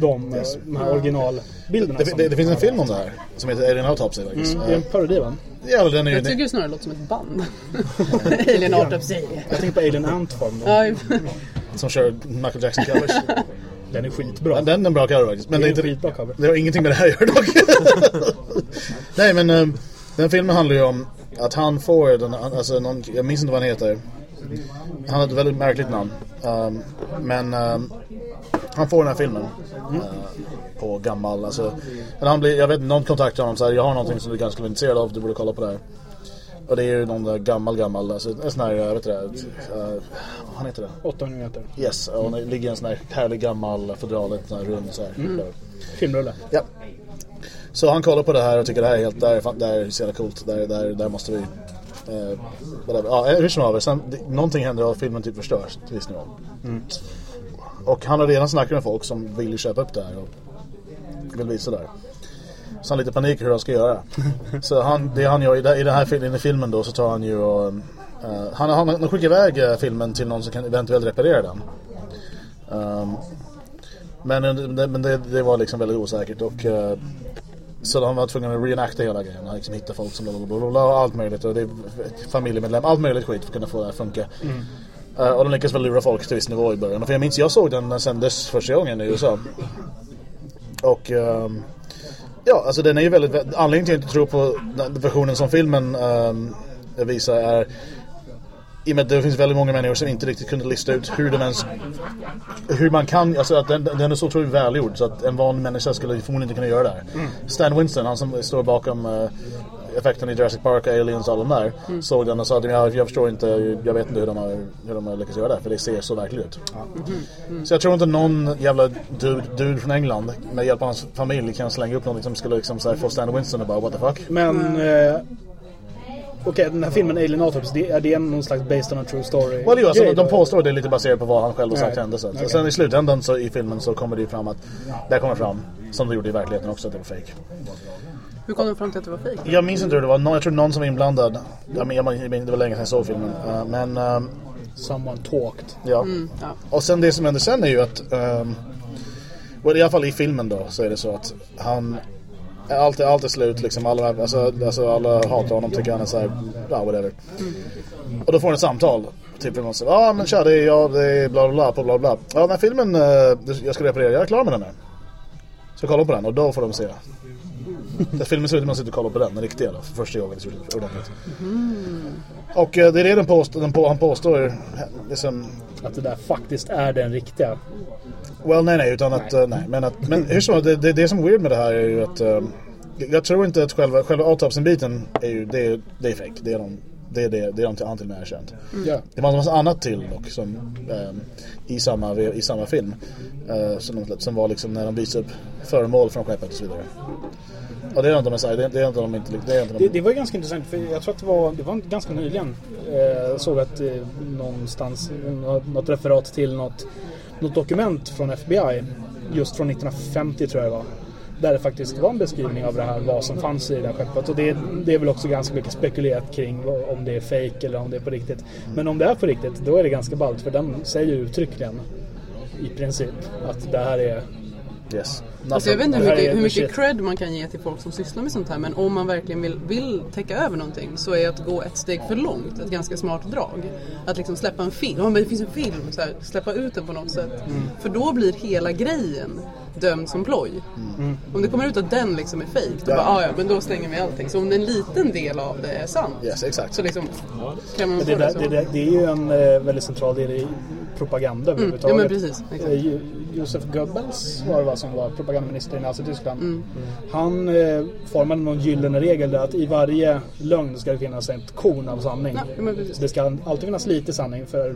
de, eh, de här originalbilderna. Det, som- det, det finns en film om det här som heter Alien Autopsy faktiskt. Mm, det är en parodi va? Ja, den är ju... Jag tycker det snarare låter som ett band. Alien Autopsy. Jag tänker på Alien Antform. Som kör Michael Jackson covers. Den är skitbra. Ja, den är en bra cover faktiskt. Men Det det är är inte, cover. det har ingenting med det här att göra dock. Nej men um, den filmen handlar ju om att han får den, alltså någon, jag minns inte vad han heter. Han har ett väldigt märkligt namn. Um, men um, han får den här filmen. eh, på gammal, alltså. Men han blir, jag vet någon kontaktar honom så här, jag har någonting som du kanske skulle vara intresserad av, du borde kolla på det här. Och det är ju någon där gammal, gammal, alltså en sån här, jag vet inte uh, han heter det? 800 meter. Yes, och det ligger en sån här härlig gammal fodral, en sån här rund så här. Filmrulle. Ja. Så han kollar på det här och tycker det här är helt, det här är, fan- det här är så jävla coolt, där, där, där måste vi eh. Ja, hur som det- någonting händer och filmen typ förstörs till viss nivå. Och han har redan snackat med folk som vill köpa upp det här och vill visa det här. Så han lite panik hur han ska göra. så han, det han gör i, i den här fil- i filmen då så tar han ju och eh, han, han, han skickar iväg eh, filmen till någon som kan eventuellt reparera den. Ehm, men det, men det, det var liksom väldigt osäkert och eh, så de var tvungna att reenacta hela grejen. Han liksom hitta folk som bla bla bla, bla, bla och allt möjligt. Och det är familjemedlem, allt möjligt skit för att kunna få det här att funka. Eh, och de lyckas väl lura folk till viss nivå i början. För jag minns, jag såg den när den sändes första gången i USA. Och ehm, ja, alltså den är ju väldigt, anledningen till att jag inte tror på den versionen som filmen ehm, visar är i och med att det finns väldigt många människor som inte riktigt kunde lista ut hur den ens hur man kan, alltså att den, den är så otroligt välgjord så att en vanlig människa skulle förmodligen inte kunna göra det här. Stan Winston, han som står bakom uh, effekten i Jurassic Park, Aliens och alla de där, såg den och sa att jag, jag förstår inte, jag vet inte hur de har, hur de har lyckats göra det för det ser så verkligt ut. Så jag tror inte någon jävla dude, dude från England med hjälp av hans familj kan slänga upp något som skulle liksom så här, få Stan Winston och bara what the fuck. Men... Eh, Okej, den här filmen Alien Autopsy, det, är det någon slags based on a true story? Well, jo, alltså, de då? påstår att det är lite baserat på vad han själv har sagt Nej. hände. Så. Okej. Sen i slutändan så i filmen så kommer det ju fram att det kommer fram, som det gjorde i verkligheten också, att det var fake. Hur kom de fram till att det var fejk? Jag minns inte hur det var, Nå- jag tror någon som var inblandad. Jag det var länge sedan jag såg filmen. Uh, men ehm, Someone talked. ja. ja. Och sen det som händer sen är ju att, um, well, i alla fall i filmen då, så är det så att han allt är, allt är slut liksom. Alla, alltså, alltså, alla hatar honom, tycker han är såhär, ja whatever. Och då får han ett samtal. Typ från någon som ja ah, men tja det är jag, det är bla bla bla bla bla. Ja den här filmen, eh, jag ska reparera, jag är klar med den nu. Så kolla på den och då får de se. Den filmen slutar med att man sitter och kollar på den, den riktiga då, för första gången ordentligt. Och eh, det är det den påstår, den på, han påstår, liksom, Att det där faktiskt är den riktiga. Well, nej, nej, utan att, eh, nej, men att, men hur som det, det, det som är weird med det här är ju att eh, jag tror inte att själva, själva autopsin-biten är ju, det är, det är fake. Det är de, det är det, det är de till, han till och med erkänt. Ja. Det var en massa annat till dock som, eh, i, samma, i samma film. Eh, som, som var liksom när de visade upp föremål från skeppet och så vidare. Ja det är inte de säger, det, det är inte de inte, det är inte de, Det, det var ju ganska intressant för jag tror att det var, det var ganska nyligen. Eh, jag såg att eh, någonstans, något referat till något, något dokument från FBI. Just från 1950 tror jag det var. Där det faktiskt var en beskrivning av det här, vad som fanns i det där skeppet. Och det, det är väl också ganska mycket spekulerat kring om det är fake eller om det är på riktigt. Men om det är på riktigt, då är det ganska ballt. För den säger uttryckligen i princip att det här är yes. Alltså jag vet inte hur Det mycket, hur mycket cred man kan ge till folk som sysslar med sånt här men om man verkligen vill, vill täcka över någonting så är att gå ett steg för långt ett ganska smart drag. Att liksom släppa en film, men det finns en film, så här, släppa ut den på något sätt. För då blir hela grejen dömd som ploj. Om det kommer ut att den liksom är fejk, då Ja. bara ah, ja men då slänger vi allting. Så om en liten del av det är sant Yes, exakt. så liksom kan man Men det, det där, det, där, det är ju en eh, väldigt central del i propaganda Mm, överhuvudtaget. ja, men precis, exakt. Eh, Josef Goebbels var det va, som var propagandaminister i Nazityskland. Mm. Han eh, formade någon gyllene regel där att i varje lögn ska det finnas ett korn av sanning. Ja, det ska alltid finnas lite sanning för,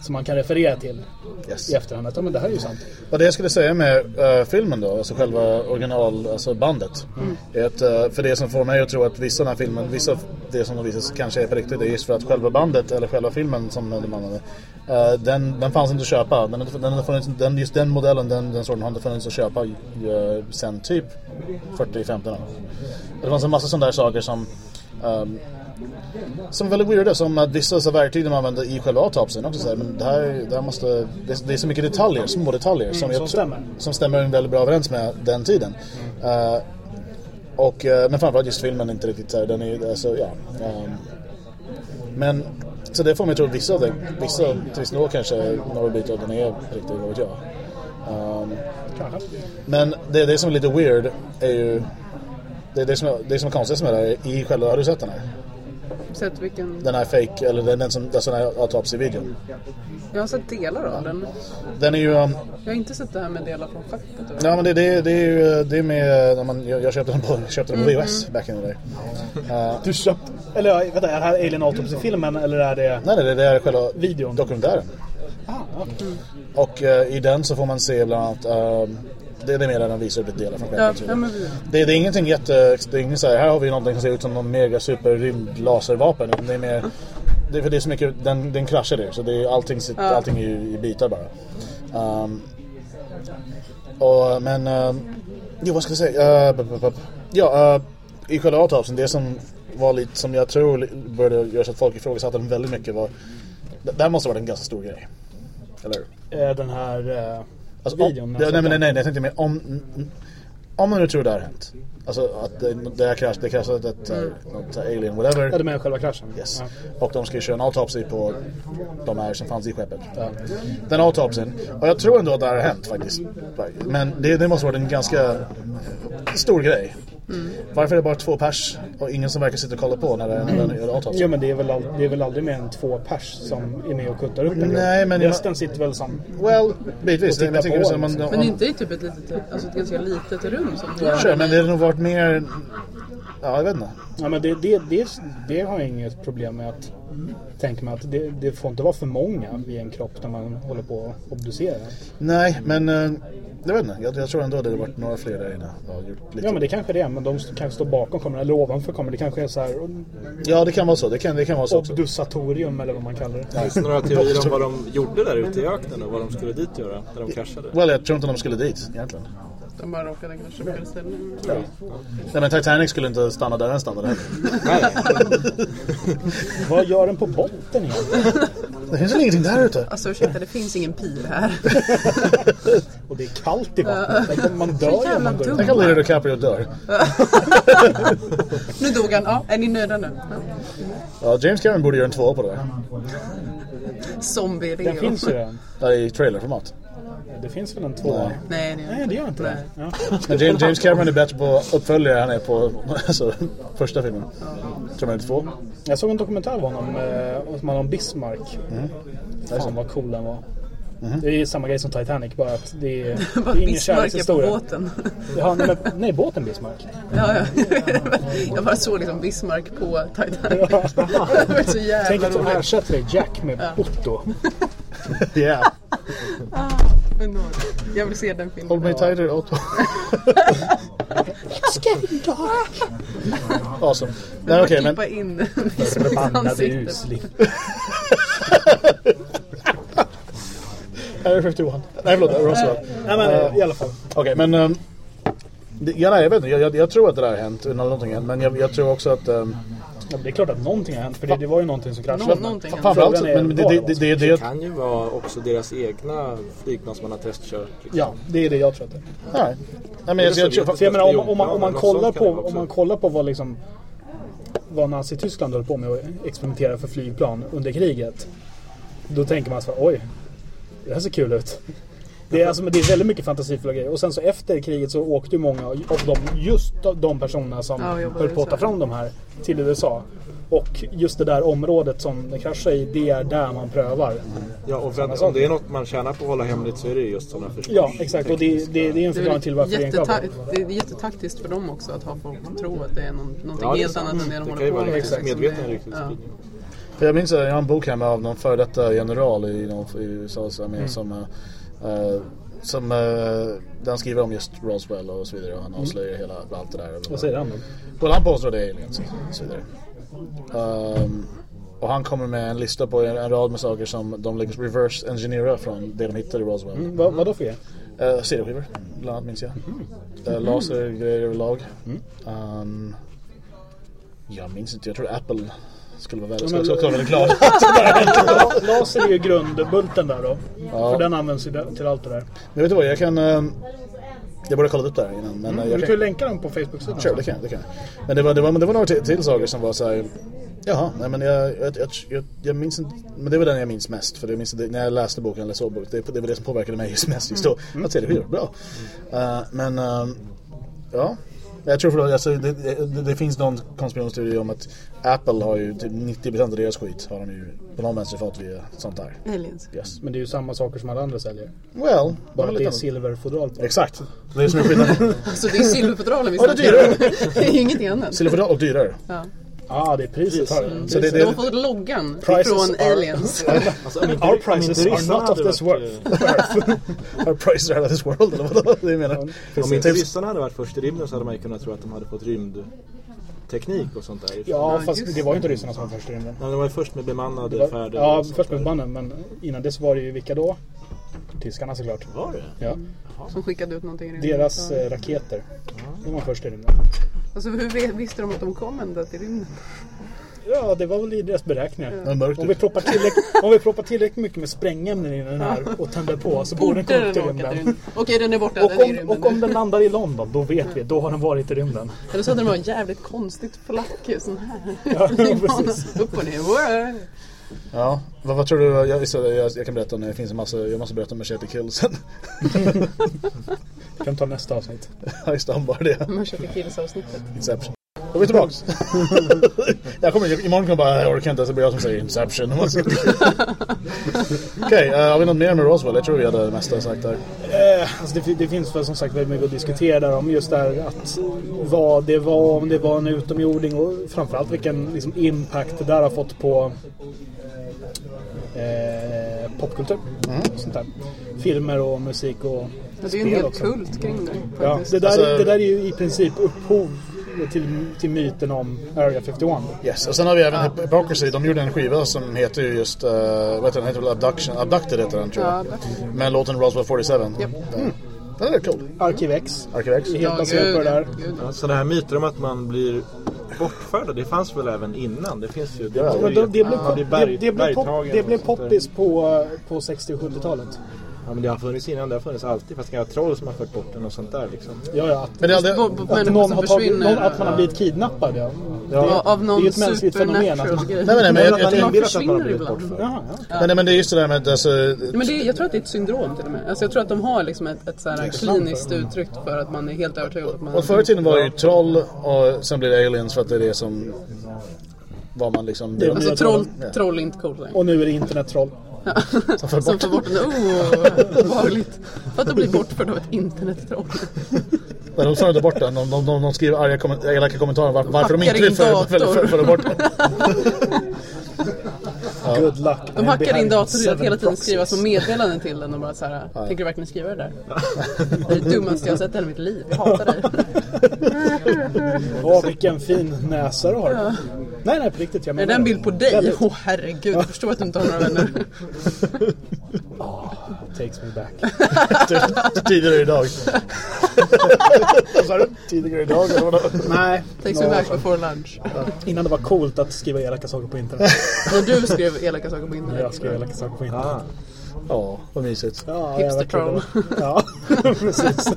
som man kan referera till Yes. i efterhand. Att ja, men det här är ju sant. Vad det jag skulle säga med eh, filmen då, alltså själva original, alltså bandet. Är att, eh, för det som får mig att tro att vissa av den här filmen, vissa av det som de visar kanske är på riktigt, det är just för att själva bandet, eller själva filmen som de använde, eh, den, den fanns inte att köpa. Den, den, funnits, den, just den modellen, den, den sorten har inte funnits att köpa uh, sen typ 40-15 år. Det fanns en massa sådana där saker som ehm, som är väldigt weirda, som att vissa så verktyg de använder i själva autopsin också säger men det här, det här måste, det, det är så mycket detaljer, små detaljer som, jag som stämmer. som stämmer väldigt bra överens med den tiden. Eh, och, eh, men framförallt just filmen inte riktigt så här, den är alltså, ja. ehm, men, så det får mig att tro att vissa av det, vissa till viss nivå kanske några bitar av den är riktigt, vad vet jag. Kanske. men det, det som är lite weird är ju det, det, som är, det som är konstigt med det här är i själva, har du sett den här? Sett vilken... Den här fake, eller den, den som, alltså den här autopsy-videon. Jag har sett delar av den. Den är ju... Um, Jag har inte sett det här med delar från eller? ja men det, det, det är ju det är med, när man, jag, jag köpte den på, jag köpte den på Mm. VHS back in the day. Uh, Du köpte... Eller vänta, är det här Alien Autopsy-filmen eller är det... nej, nej, det är själva Videon. dokumentären. Ah, okej. Och eh, i den så får man se bland annat ehm, det är det mer än de visar upp delar från Ja, men det, det är ingenting jätte... Det är ingen så här, här har vi någonting som ser ut som någon mega super rymdlaservapen. Det är mer... Det är för det är så mycket... Den, den kraschar det. Så det är, allting, Ja. allting är ju i bitar bara. Um, och, men... Um, jo, vad ska jag säga? Uh, bup, bup, bup. ja, uh, i själva autopsin, det som var lite... Som jag tror började göra så att folk ifrågasatte den väldigt mycket var... Det, det här måste ha varit en ganska stor grej. Eller hur? Eh, Den här eh, Alltså, om, videon. nej, nej, nej, nej, jag tänkte mer om... Om man nu tror det har hänt. Alltså att det, det har kraschat, det kraschat ett mm. något alien, whatever. Ja, du menar själva kraschen? Yes. Ja. Och de ska ju köra en autopsi på de här som fanns i skeppet. Den autopsin. Och jag tror ändå att det har hänt faktiskt. Men det, det måste vara en ganska stor grej. Varför är det bara två pers och ingen som verkar sitta och kolla på när det när den gör autopsi? Jo men det är, väl all, det är väl aldrig mer än två pers som är med och kuttar upp en. Nej, men- Resten sitter väl som... Well, bitvis. Men jag man, liksom. Men inte i typ ett, litet, alltså ett ganska litet rum som vi gör. Sure, men det hade nog varit mer... Ja, jag vet inte. Ja men det, det, det, det har jag inget problem med att tänka mig att det, det får inte vara för många i en kropp när man håller på att obducera. Nej, men eh, jag vet inte. Jag, jag tror ändå det hade varit några fler där inne. och Ja men det kanske det är, men de kanske står bakom kameran eller ovanför kameran. Det kanske är så här Ja, det kan vara så. Det kan, det kan vara så också. obdusatorium eller vad man kallar det. Finns det några teorier om vad de gjorde där ute i öknen och vad de skulle dit göra när de kraschade? Well, jag tror inte de skulle dit egentligen. De bara råkade kanske på fel ställe. Nej, men Titanic skulle inte stanna där den stannade heller. Vad gör den på botten egentligen? Det finns väl ingenting där ute? Alltså ursäkta, det finns ingen pir här. Och det är kallt i vattnet. Där kommer man dö Så om jävla man går dumt. ut. Tänk om Leonardo DiCaprio dör. Nu dog han. Ja, är ni nöjda nu? Ja. Ja, James Cameron borde göra en tvåa på det. Zombie Den finns ju redan. Där i trailerformat. Det finns väl en två? Nej. Nej, det, Nej, det gör inte det. Ja. Men James, James Cameron är bättre på uppföljare än han är på alltså, första filmen. Tror man inte två. Jag såg en dokumentär av honom eh, som handlade om Bismarck. Fan vad cool den var. Det är samma grej som Titanic, bara att det är, det Bara är ingen Bismarck är på kärlekshistoria. båten. Ja, nej, men, nej, båten Bismarck. Ja, ja. Jag bara såg liksom Bismarck på Titanic. Det var så Tänk jävla att de ersätter Jack med Otto. Yeah. Enormt. Jag vill se den filmen. Hold me tighter, Otto. awesome. Nej, okej, men... Klippa in Förbannade usling. Area 51. Nej, förlåt. Roswell. Nej, men i alla fall. Okej, men... Um, det, ja, nej, jag vet inte. Jag, jag, jag tror att det där har hänt. Eller någonting hänt. Men jag, jag tror också att... Um, Ja, det är klart att någonting har hänt, för det, det var ju någonting som kraschade. Nå- framförallt... Men det, det, det, det, det det, kan ju vara också deras egna flygplan som man har testkört. Liksom. Ja, det är det jag tror att det är. nej. Nej, men jag, jag, jag, För jag menar, om, om, man, om, man Något kollar på, vara om man också. kollar på vad liksom vad Nazityskland höll på med att experimentera för flygplan under kriget. Då tänker man så här, oj, det här ser kul ut. Det är, alltså, det är väldigt mycket fantasifulla grejer. Och sen så efter kriget så åkte ju många av de, just de personerna som Ja, höll på att ta fram de här till USA. Och just det där området som den kraschar i, det är där man prövar. Ja, och att, om det är något man tjänar på att hålla hemligt så är det ju just sådana försvars... Ja, exakt. Och det, det, det är en Det förklaring till varför det är en jätteta- det är jättetaktiskt för dem också att ha folk att tro att det är någon, någonting Ja, det är helt annat än det de Det håller kan ju på vara med. riktigt liksom. medveten Det- ryktesspridning. För jag minns att jag har en bok hemma av någon före detta general i, någon, i USAs armé som, uh, som uh, den skriver om just Roswell och så vidare och han avslöjar hela allt det där. Vad säger han då? Well, han påstår det är aliens och så vidare. Um, och han kommer med en lista på en, en rad med saker som de lyckas reverse engineera från det de hittade i Roswell. Mm, vad, vad då för er? Uh, CD-skivor, bland annat minns jag. Uh, lasergrejer överlag. Um, jag minns inte, jag tror Apple skulle vara väldigt, Ja, men- skulle vara väldigt glad. La- Laser är ju grundbulten där då. Ja. För den används till allt det där. Men vet du vad, jag kan... ehm, jag borde ha kollat upp det här innan. Men eh, Du jag kan kan, ju länka den på Facebook-sidan. sure, det kan jag. Det kan. jag. Men det var, det var, det var några till, till saker som var så här. Jaha, nej men jag, jag, jag, jag, jag minns inte. Men det var den jag minns mest. För det minns, när jag läste boken eller såg boken. Det, det var det som påverkade mig just mest just då. Att se det, bra. Uh, men ehm, ja. Jag tror för alltså, det, det, det finns någon konspirationsteori om att Apple har ju typ 90% av deras skit har de ju på någon vänster fått via sånt där. Aliens. Yes. Men det är ju samma saker som alla andra säljer. Well, Bara de att det lite är silverfodral på. Exakt. Det är som är skillnaden. Så det är silverfodralen vi Ja, det är snackar om. Det är ingenting annat. Silverfodral och dyrare. Ja. Ja, det är priset. Det. Så det, De har det, fått loggan Prices från are- aliens. Alltså, om Our om prices are not of hade this varit, world. our prices are of this world eller vad det menar. eh, Om inte ryssarna hade varit först i rymden så hade man ju kunnat tro att de hade fått rymdteknik och sånt där. Ja, Ja, fast det var ju inte ryssarna som var först i rymden. Nej, de var ju först med bemannade Ja, färder. Ja, först med banden, men innan dess var det ju vilka då? Tyskarna såklart. Var det? Ja. Som skickade ut någonting i rymden. Deras eh, raketer. De var först i rymden. Alltså hur visste de att de kom ända till rymden? Ja, det var väl i deras beräkningar. Mörkt Om vi proppar tillräckligt, om vi proppar tillräckligt mycket med sprängämnen i den här och tänder på så borde den komma upp till rymden. Okej, den är borta. Och den är i om, rymden och om den landar i London, då vet vi. Då har den varit i rymden. Eller så hade den varit jävligt konstigt flack. Sån här. Ja, precis. Upp och ner. Wow. Ja, vad, vad tror du? Jag, jag, jag kan berätta om det. Det finns en massa, jag måste berätta om Machete Kill sen. Kan ta nästa avsnitt. Ja, just det, om bara det. Köper kills-avsnittet. Inception. Då är vi tillbaks. jag kommer, imorgon kommer jag bara, jag orkar inte, så blir jag som säger Inception. Okej, eh, har vi något mer med Roswell? Jag tror vi hade det mesta sagt där. Eh, alltså det, det finns väl som sagt väldigt mycket att diskutera där om just där att vad det var, om det var en utomjording och framförallt vilken liksom, impact det där har fått på eh, popkultur. Och sånt där. Filmer och musik och Ja, det är ju en hel kult kring det. Ja, det, där, Alltså- det där är ju i princip upphov till, till myten om Area 51. Yes, och sen har vi även Hypocrisy. De gjorde en skiva som heter ju just, uh, vad heter den? heter väl Abduction? Abducted heter den tror jag. Ja. Med låten Roswell 47. Japp. Mm. Den är cool. Arkivex. Arkivex. Helt Ja, baserat på det där. Ja, så det här myter om att man blir bortförd, det fanns väl även innan? Det finns ju... Det, Ja, blev, pop, det, det pop, det poppis på, på 60 och 70-talet. Ja, men det har funnits innan, det har funnits alltid. Fast det kan vara troll som har fört bort den och sånt där liksom. Ja, ja, att, Men det bo- att, någon har tagit, försvinner. någon, att man har blivit kidnappad. Ja. Ja, av det är någon ett mänskligt fenomen. Att man. Nej, men, nej, men jag, jag, jag, sig att man försvinner ibland. bortförd. ja, ja. men, nej, men det är just det där med alltså, Men det, jag tror att det är ett syndrom till och med. Alltså jag tror att de har liksom ett, ett så här kliniskt uttryck för att man är helt övertygad att man... Och förr i tiden var det ju troll och sen blev det aliens för att det är det som var man liksom... Det, Alltså troll, troll är inte coolt längre. Och nu är det internettroll. Som för Som bort. får bort den. Oh, obehagligt. För att de blir bortförd av ett internettroll. Nej, de inte bort den. De, de, de, de skriver arga komment elaka kommentarer var, varför de inte vill föra för, för, för, bort den. Good luck. De hackar in datorn hela tiden skriva som meddelanden till den och bara så här. Tänker du verkligen skriva det där? Det är det dummaste jag har sett i hela mitt liv. Jag hatar dig. Åh, vilken fin näsa du har. Nej, nej, på riktigt. Jag Är menar det en bild på dig? Åh Väldigt. herregud, jag förstår att du inte har några vänner. Takes me back. Tidigare idag. Vad sa du? Tidigare idag eller vadå? Nej, Takes me back before lunch. innan det var coolt att skriva elaka saker på internet. När du skrev elaka saker på internet. Jag skrev elaka saker på internet. Ah. Ja, vad mysigt. Ja, Hipster jag verkligen- troll. Ja, precis.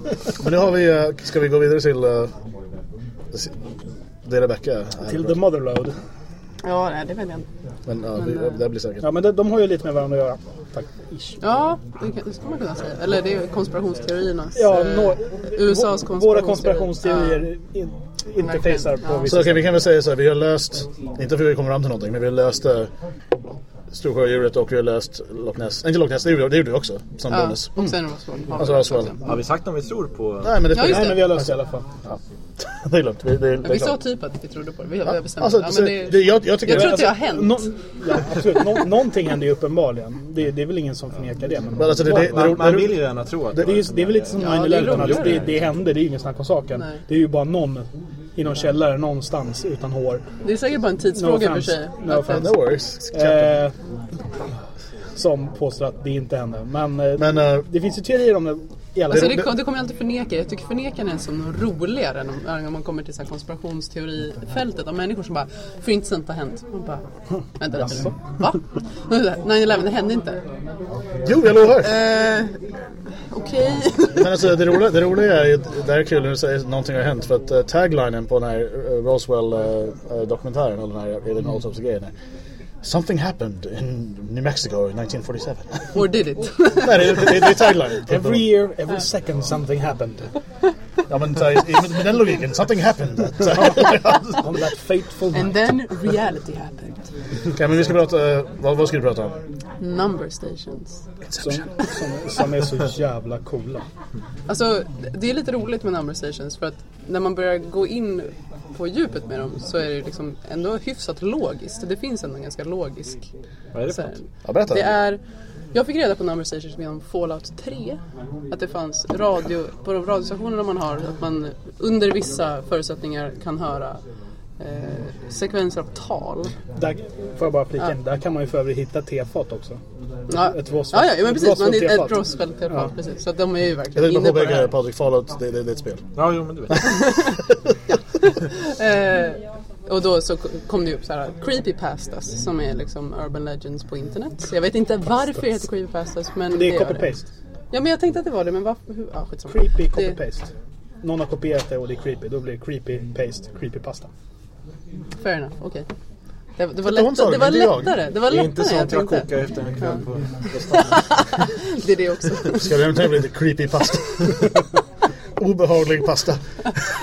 Men nu har vi, eh, ska vi gå vidare till det Rebecca är Till bra. the motherload. Ja, nej, det vet jag inte. Men ja, vi, det blir säkert. Ja, men de, de har ju lite med varandra att göra. Tack. Ish. Ja, det, det ska man kunna säga. Eller det är konspirationsteoriernas... Ja, eh, nå- USAs vå- Våra konspirationsteorier. konspirationsteorier in, interfacear på Ja. vissa Så okej, vi kan väl säga så här, vi har löst, inte för att vi kommer fram till någonting, men vi har löst uh, Storsjöodjuret och vi har löst Loch Ness. Inte Loch Ness, det gjorde, det gjorde vi också som Ja, bonus. och sen Roswell. har vi Alltså Roswell. Har vi sagt om vi tror på... Nej men det Ja, just Nej, det. men vi har löst det i alla fall. det är lugnt. Vi, det, det är Vi sa typ att vi trodde på det. Vi har, vi har bestämt Alltså, ja, men det, det, jag, jag tycker jag tror det, att det har hänt. Nå, ja, absolut. Nå, någonting händer ju uppenbarligen. Det, det är väl ingen som förnekar det. Men, Men alltså, det, det, det, Man, man det, vill ju gärna tro att det, det, är, det är väl lite som Ja, det är 9-11. att roligare. det, det hände, det är ju ingen snack om saken. Nej. Det är ju bara någon i någon källare någonstans utan hår. det är säkert bara en tidsfråga och för sig. No offense. no worries. Eh, som påstår att det inte hände. Men, eh, Men eh, det finns ju teorier om det Alltså det, det kommer jag alltid förneka. Jag tycker förnekan är som roligare än om, man kommer till så här konspirationsteorifältet. Av människor som bara, för inte sant har hänt. Man bara, vänta lite nu. Va? 9-11, det hände inte. jo, jag lovar. Eh, Okej. Men alltså det roliga, det roliga är ju, det här är kul när du säger någonting har hänt för att uh, taglinen på den här uh, Roswell uh, dokumentären eller den här Alien Autopsy grejen är Something happened in New Mexico in 1947. Or did it? Nej, det, det, det är tagline. Every year, every second something happened. Ja men så i- med den logiken, something happened. On that fateful And night. then reality happened. Okej men vi ska prata, eh, vad, vad ska du prata om? Number stations. Som, som, som är så jävla coola. Alltså, det är lite roligt med number stations för att när man börjar gå in på djupet med dem så är det liksom ändå hyfsat logiskt. Det finns ändå en ganska logisk... Vad är det för något? Ja, berätta. Det är... Jag fick reda på number stations genom Fallout 3. Att det fanns radio, på de radiostationerna man har, att man under vissa förutsättningar kan höra eh, sekvenser av tal. Där, får jag bara flika in, där kan man ju för övrigt hitta tefat också. Ja, Ett Roosevelt- ja, ja men precis. Man, ett Roosevelt-tefat. Roosevelt-tefat, Ja. precis. Så de är ju verkligen inne på det här. Patrik, Fallout, det, det, det är ett spel. Ja, jo men du vet. Eh, och då så kom det upp så här creepypastas som är liksom urban legends på internet. Så jag vet inte varför det heter creepypastas men Det är copy-paste. Ja men jag tänkte att det var det men varför? Hur? Skitsamma. Creepy Det- copy-paste. Någon har kopierat det och det är creepy. Då blir det creepy-paste, creepy-pasta. Fair enough, okej. Det, det var, lätta, det, det var jag. lättare. Det var Det är lättare inte sånt jag tänkte. kokar efter en kväll på Det är det också. Ska det eventuellt bli lite creepy pasta? Obehaglig pasta.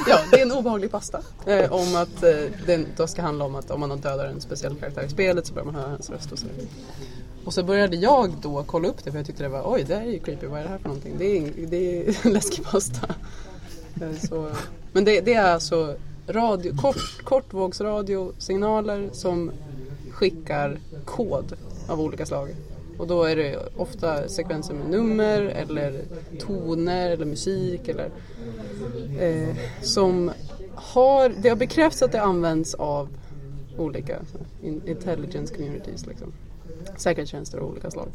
Ja, det är en obehaglig pasta. Eh, om att eh, det då ska handla om att om man dödar en speciell karaktär i spelet så börjar man höra hans röst och så. Och så började jag då kolla upp det för jag tyckte det var oj det här är ju creepy, vad är det här för någonting? Det är, det är läskig pasta. Eh, så, men det, det är alltså radio, kort, kortvågsradiosignaler som skickar kod av olika slag. Och då är det ofta sekvenser med nummer eller toner eller musik eller eh, som har, det har bekräftats att det används av olika intelligence communities liksom. Säkerhetstjänster av olika slag.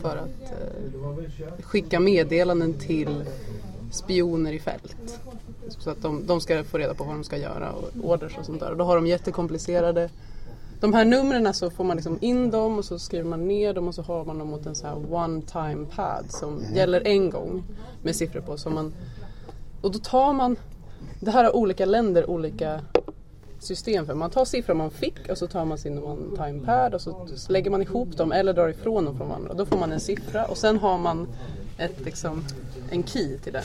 För att eh, skicka meddelanden till spioner i fält. Så att de, de ska få reda på vad de ska göra och orders och sånt där. Och då har de jättekomplicerade de här numren så får man liksom in dem och så skriver man ner dem och så har man dem mot en så här one time pad som gäller en gång med siffror på. Så man, och då tar man, det här har olika länder olika system för. Man tar siffror man fick och så tar man sin one time pad och så lägger man ihop dem eller drar ifrån dem från varandra. Då får man en siffra och sen har man ett, liksom, en key till den.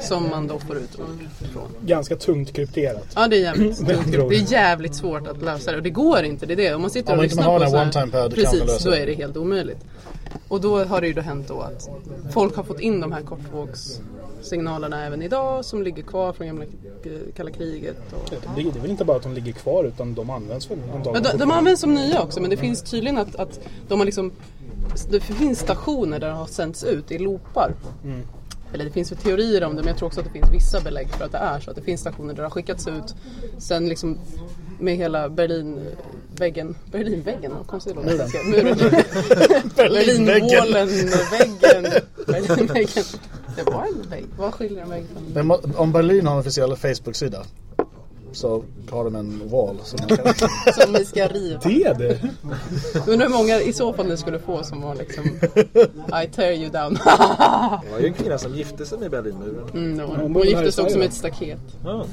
Som man då får ut ord ifrån. Ganska tungt krypterat. Ja det är jävligt. Det är jävligt svårt att lösa det och det går inte. det är det. Om man sitter Om och inte lyssnar man har på den så här- one-time pad kan man Precis, lösa då det. är det helt omöjligt. Och då har det ju då hänt då att folk har fått in de här kortvågssignalerna även idag som ligger kvar från gamla eh, kalla kriget. Och... Det det är väl inte bara att de ligger kvar utan de används väl de, de används som nya också men det finns tydligen att, att de har liksom Det finns stationer där det har sänts ut i loopar. Eller det finns väl teorier om det men jag tror också att det finns vissa belägg för att det är så. Att det finns stationer där det har skickats ut sen liksom med hela Berlinväggen. Berlinväggen? Konstigt låter. Muren. Muren. Berlinmålen, väggen. Berlinväggen. Det var en vägg. Vad skiljer en vägg från Men om Berlin har en officiell Facebook-sida så har de en wall som kan... Som vi ska riva. Det är det! Undrar hur många i så fall det skulle få som var liksom I tear you down. Det var ju en kvinna som gifte sig med Berlinmuren. Mm, det det. Hon här gifte sig också med ett staket. Ja.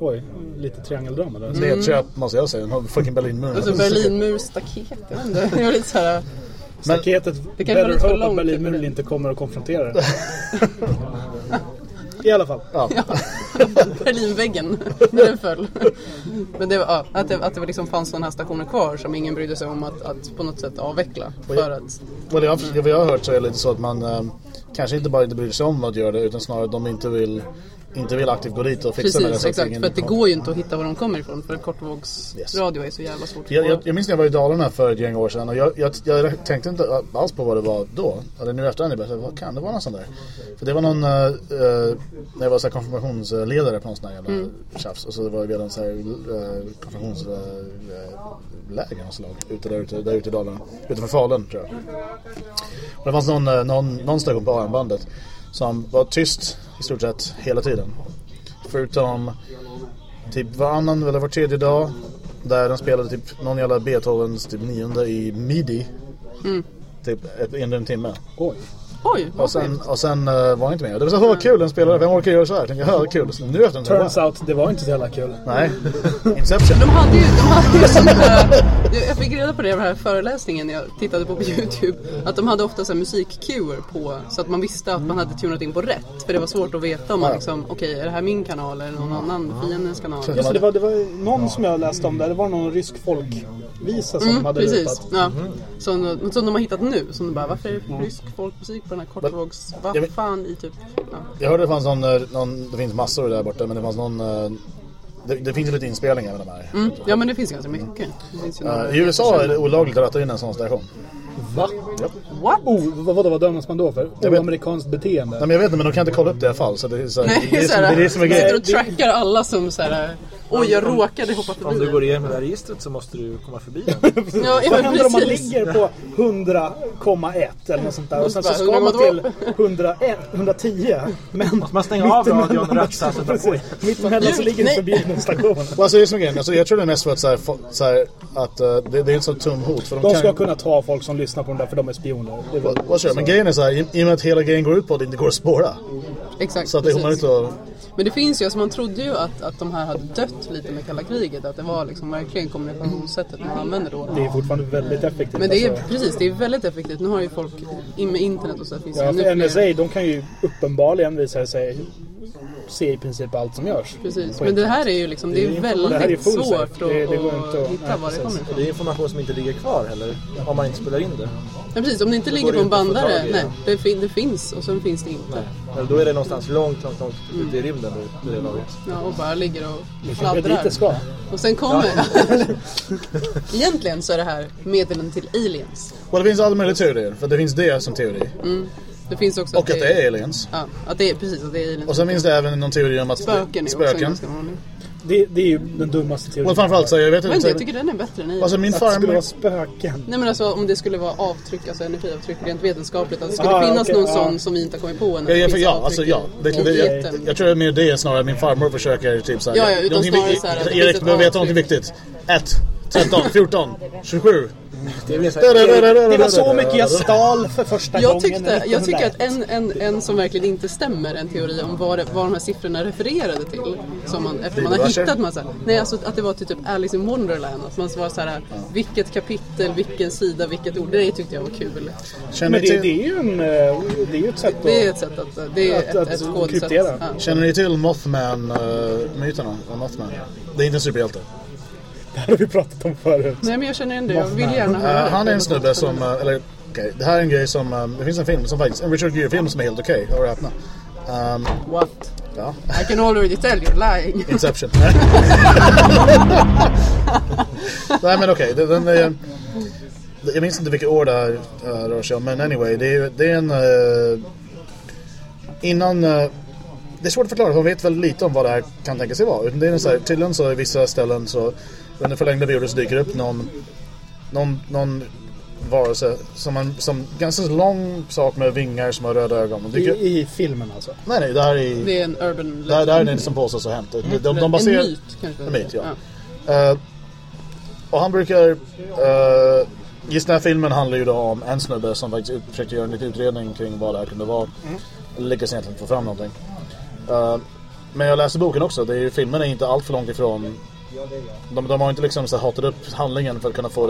Oj, lite triangeldrama där. Det är ett köp måste jag säga. Har fucking Berlinmuren. Alltså Berlinmur staket. Jag vet inte. Det var lite såhär. Staketet, Det kanske var better hope att Berlinmuren det. inte kommer att konfrontera det. I alla fall. Ja. Berlinväggen. När den föll. Men det var, ja, att det, att det liksom fanns sådana här stationer kvar som ingen brydde sig om att, att på något sätt avveckla. För att, Vad jag, vad jag har hört så är det lite så att man eh, kanske inte bara inte bryr sig om att göra det utan snarare att de inte vill, inte vill aktivt gå dit och fixa med det. precis, så exakt. ingen För att det går ju inte att hitta var de kommer ifrån. För kortvågsradio är så jävla svårt Jag, jag, jag minns när jag var i Dalarna för ett gäng år sedan och jag, jag, jag tänkte inte alls på vad det var då. Eller nu efterhand, jag bara, vad kan det vara någon sån där? För det var någon, eh, eh, när jag var så här konfirmationsledare på någon sån här jävla Mm. tjafs. Och så var vi en sån här uh, konfirmationsläger av slag ute där ute, där ute i Dalarna. Utanför Falun tror jag. Och det fanns någon, eh, någon, någon station på armbandet som var tyst i stort sett hela tiden. Förutom typ varannan eller var tredje dag där de spelade typ någon jävla Beethovens typ nionde i midi. Typ ett, under en timme. Oj. Oj, Och sen, och sen uh, var han inte med. Det var så vad kul en spelare. Vem orkar göra så här? Tänkte jag, "Ja, kul. Så Nu efter en Turns out, det var inte så jävla kul. Nej. Inception. De hade ju, de hade ju sån här, jag- jag fick reda på det i den här föreläsningen när jag tittade på på Youtube. Att de hade ofta så här musikcuer på så att man visste att man hade tunat in på rätt. För det var svårt att veta om man liksom, okej är det här min kanal eller någon annan fiendens kanal? Just det, det, var, det var någon som jag läste om där. Det var någon rysk folkvisa som de Mm, hade precis. lupat. Ja. Som, som de har hittat nu. Som de bara, varför är det rysk folkmusik på den här kortvågs... Vad fan i typ... Ja. Jag hörde det fanns någon, eh, någon, det finns massor där borta, men det fanns någon, eh, det, det finns ju lite inspelningar med de här. Mm. ja men det finns ganska mycket. Det finns ju några- Eh, I USA är det olagligt att ratta in en sån station. Va? What? Oh, vad, vad, vad dömas man då för? Jag vet- Oamerikanskt beteende? Nej men jag vet inte, men de kan inte kolla upp det i alla fall. Så det är, så här, Nej, det, är så som, det är det som är sitter grejen. och trackar alla som så här. Oj, jag råkade hoppa Om förbi du går igenom det här registret så måste du komma förbi den. Ja, Vad händer om man ligger på 100,1 eller något sånt där och sen så ska man 100 till 101, 110 men Man stänger av radion, rösta, sätta på igen. Mittemellan så ligger det förbjuden station. Alltså, det är som grejen. Alltså, jag tror det är mest för att, så här, så här, att eh, det, det är ett sånt tum hot. För de, De kan, ska kunna ta folk som lyssnar på den där för de är spioner. Det är väl-? Men grejen är så här, i, i och med att hela grejen går ut på att det inte går att spåra. Exakt. Så att det är omöjligt att... Men det finns ju, alltså man trodde ju att, att de här hade dött lite med kalla kriget. Att det var liksom verkligen kommunikationssättet man använder då. Det är fortfarande väldigt effektivt. Men det är alltså. precis, det är väldigt effektivt. Nu har ju folk, in med internet och så finns det Ja, för fler- NSA de kan ju uppenbarligen visa sig se i princip allt som görs. Precis, men det här är ju liksom, det är Det är- väldigt det här är svårt Det- det går inte att- att hitta nej, var det kommer Och ifrån. det är information som inte ligger kvar heller. Om man inte spelar in det. Men precis, om det inte ligger på en bandare, nej, det. fin, det finns och sen finns det inte. Eller då är det någonstans långt, långt, långt ute i rymden det. Ja, och bara ligger och fladdrar. det ska. Och sen kommer... Egentligen så är det här meddelanden till aliens. Well, det finns alla möjliga teorier. För det finns det som teori. Det finns också Och att det är aliens. Ja, att det är precis, att det är aliens. Och sen finns det även någon teori om att... Spöken är Spöken. Det, det är ju den dummaste teorin. Och framförallt så, jag vet Men inte... jag tycker den är bättre än aliens. Alltså min Att det skulle farmor... vara spöken. Nej men alltså om det skulle vara avtryck, alltså energiavtryck rent vetenskapligt. Att det skulle Ah, finns okej, någon ja. sån som vi inte har kommit på än. Ja, att ja, ja, alltså ja. Det, det, jag, jag tror det är mer det snarare. Min farmor försöker typ såhär... Ja, ja, utan snarare vi- så här att det Erik, ett behöver veta någonting viktigt. 1, 13, 14, 27. Det Det var så mycket jag stal för första Jag, gången. tyckte, jag tycker att 1901. en, en, en som verkligen inte stämmer, en teori om vad, vad de här siffrorna refererade till. Som man, efter man har hittat massa. Nej, alltså att det var till typ Alice in Wonderland. Att man var så här, vilket kapitel, vilken sida, vilket ord. Det tyckte jag var kul. Men det, det är ju en, eh, det är ju ett sätt att... Det är ett sätt att... Det är Att- ett, att ett kodsätt. Ja. känner ni till Mothman-myterna? om Mothman? Det är inte en superhjälte. Det här har vi pratat om förut. Nej men jag känner ändå, jag vill gärna Uh, höra. han är en snubbe som, uh, eller okej, det här är en grej som, um, det finns en film som faktiskt, en Richard Gere-film som är helt okej, hör och. Um, What? ja, I can already tell you're lying. Inception. Nej men okej, det- den är, jag minns inte vilket år det här uh, rör sig om, men anyway, det är, det är en, uh, innan, uh, det är svårt att förklara, för man vet väldigt lite om vad det här kan tänka sig vara. Utan det är en så här, tydligen så i vissa ställen så under förlängda perioder så dyker det upp någon, någon, någon varelse som en som ganska lång sak med vingar som har röda ögon. Och I, dyker, I filmen alltså. nej nej, det här är, Det är en urban det här, det här är det som påstås ha hänt. De, de, de baserar, En myt kanske. En myt, ja. Eh, och han brukar... Uh, just den här filmen handlar ju då om en snubbe som faktiskt försökte göra en liten utredning kring vad det här kunde vara. Lyckas egentligen få fram någonting. Eh, men jag läste boken också. Det är ju, filmen är inte allt för långt ifrån... De, de har inte liksom så här hatat upp handlingen för att kunna få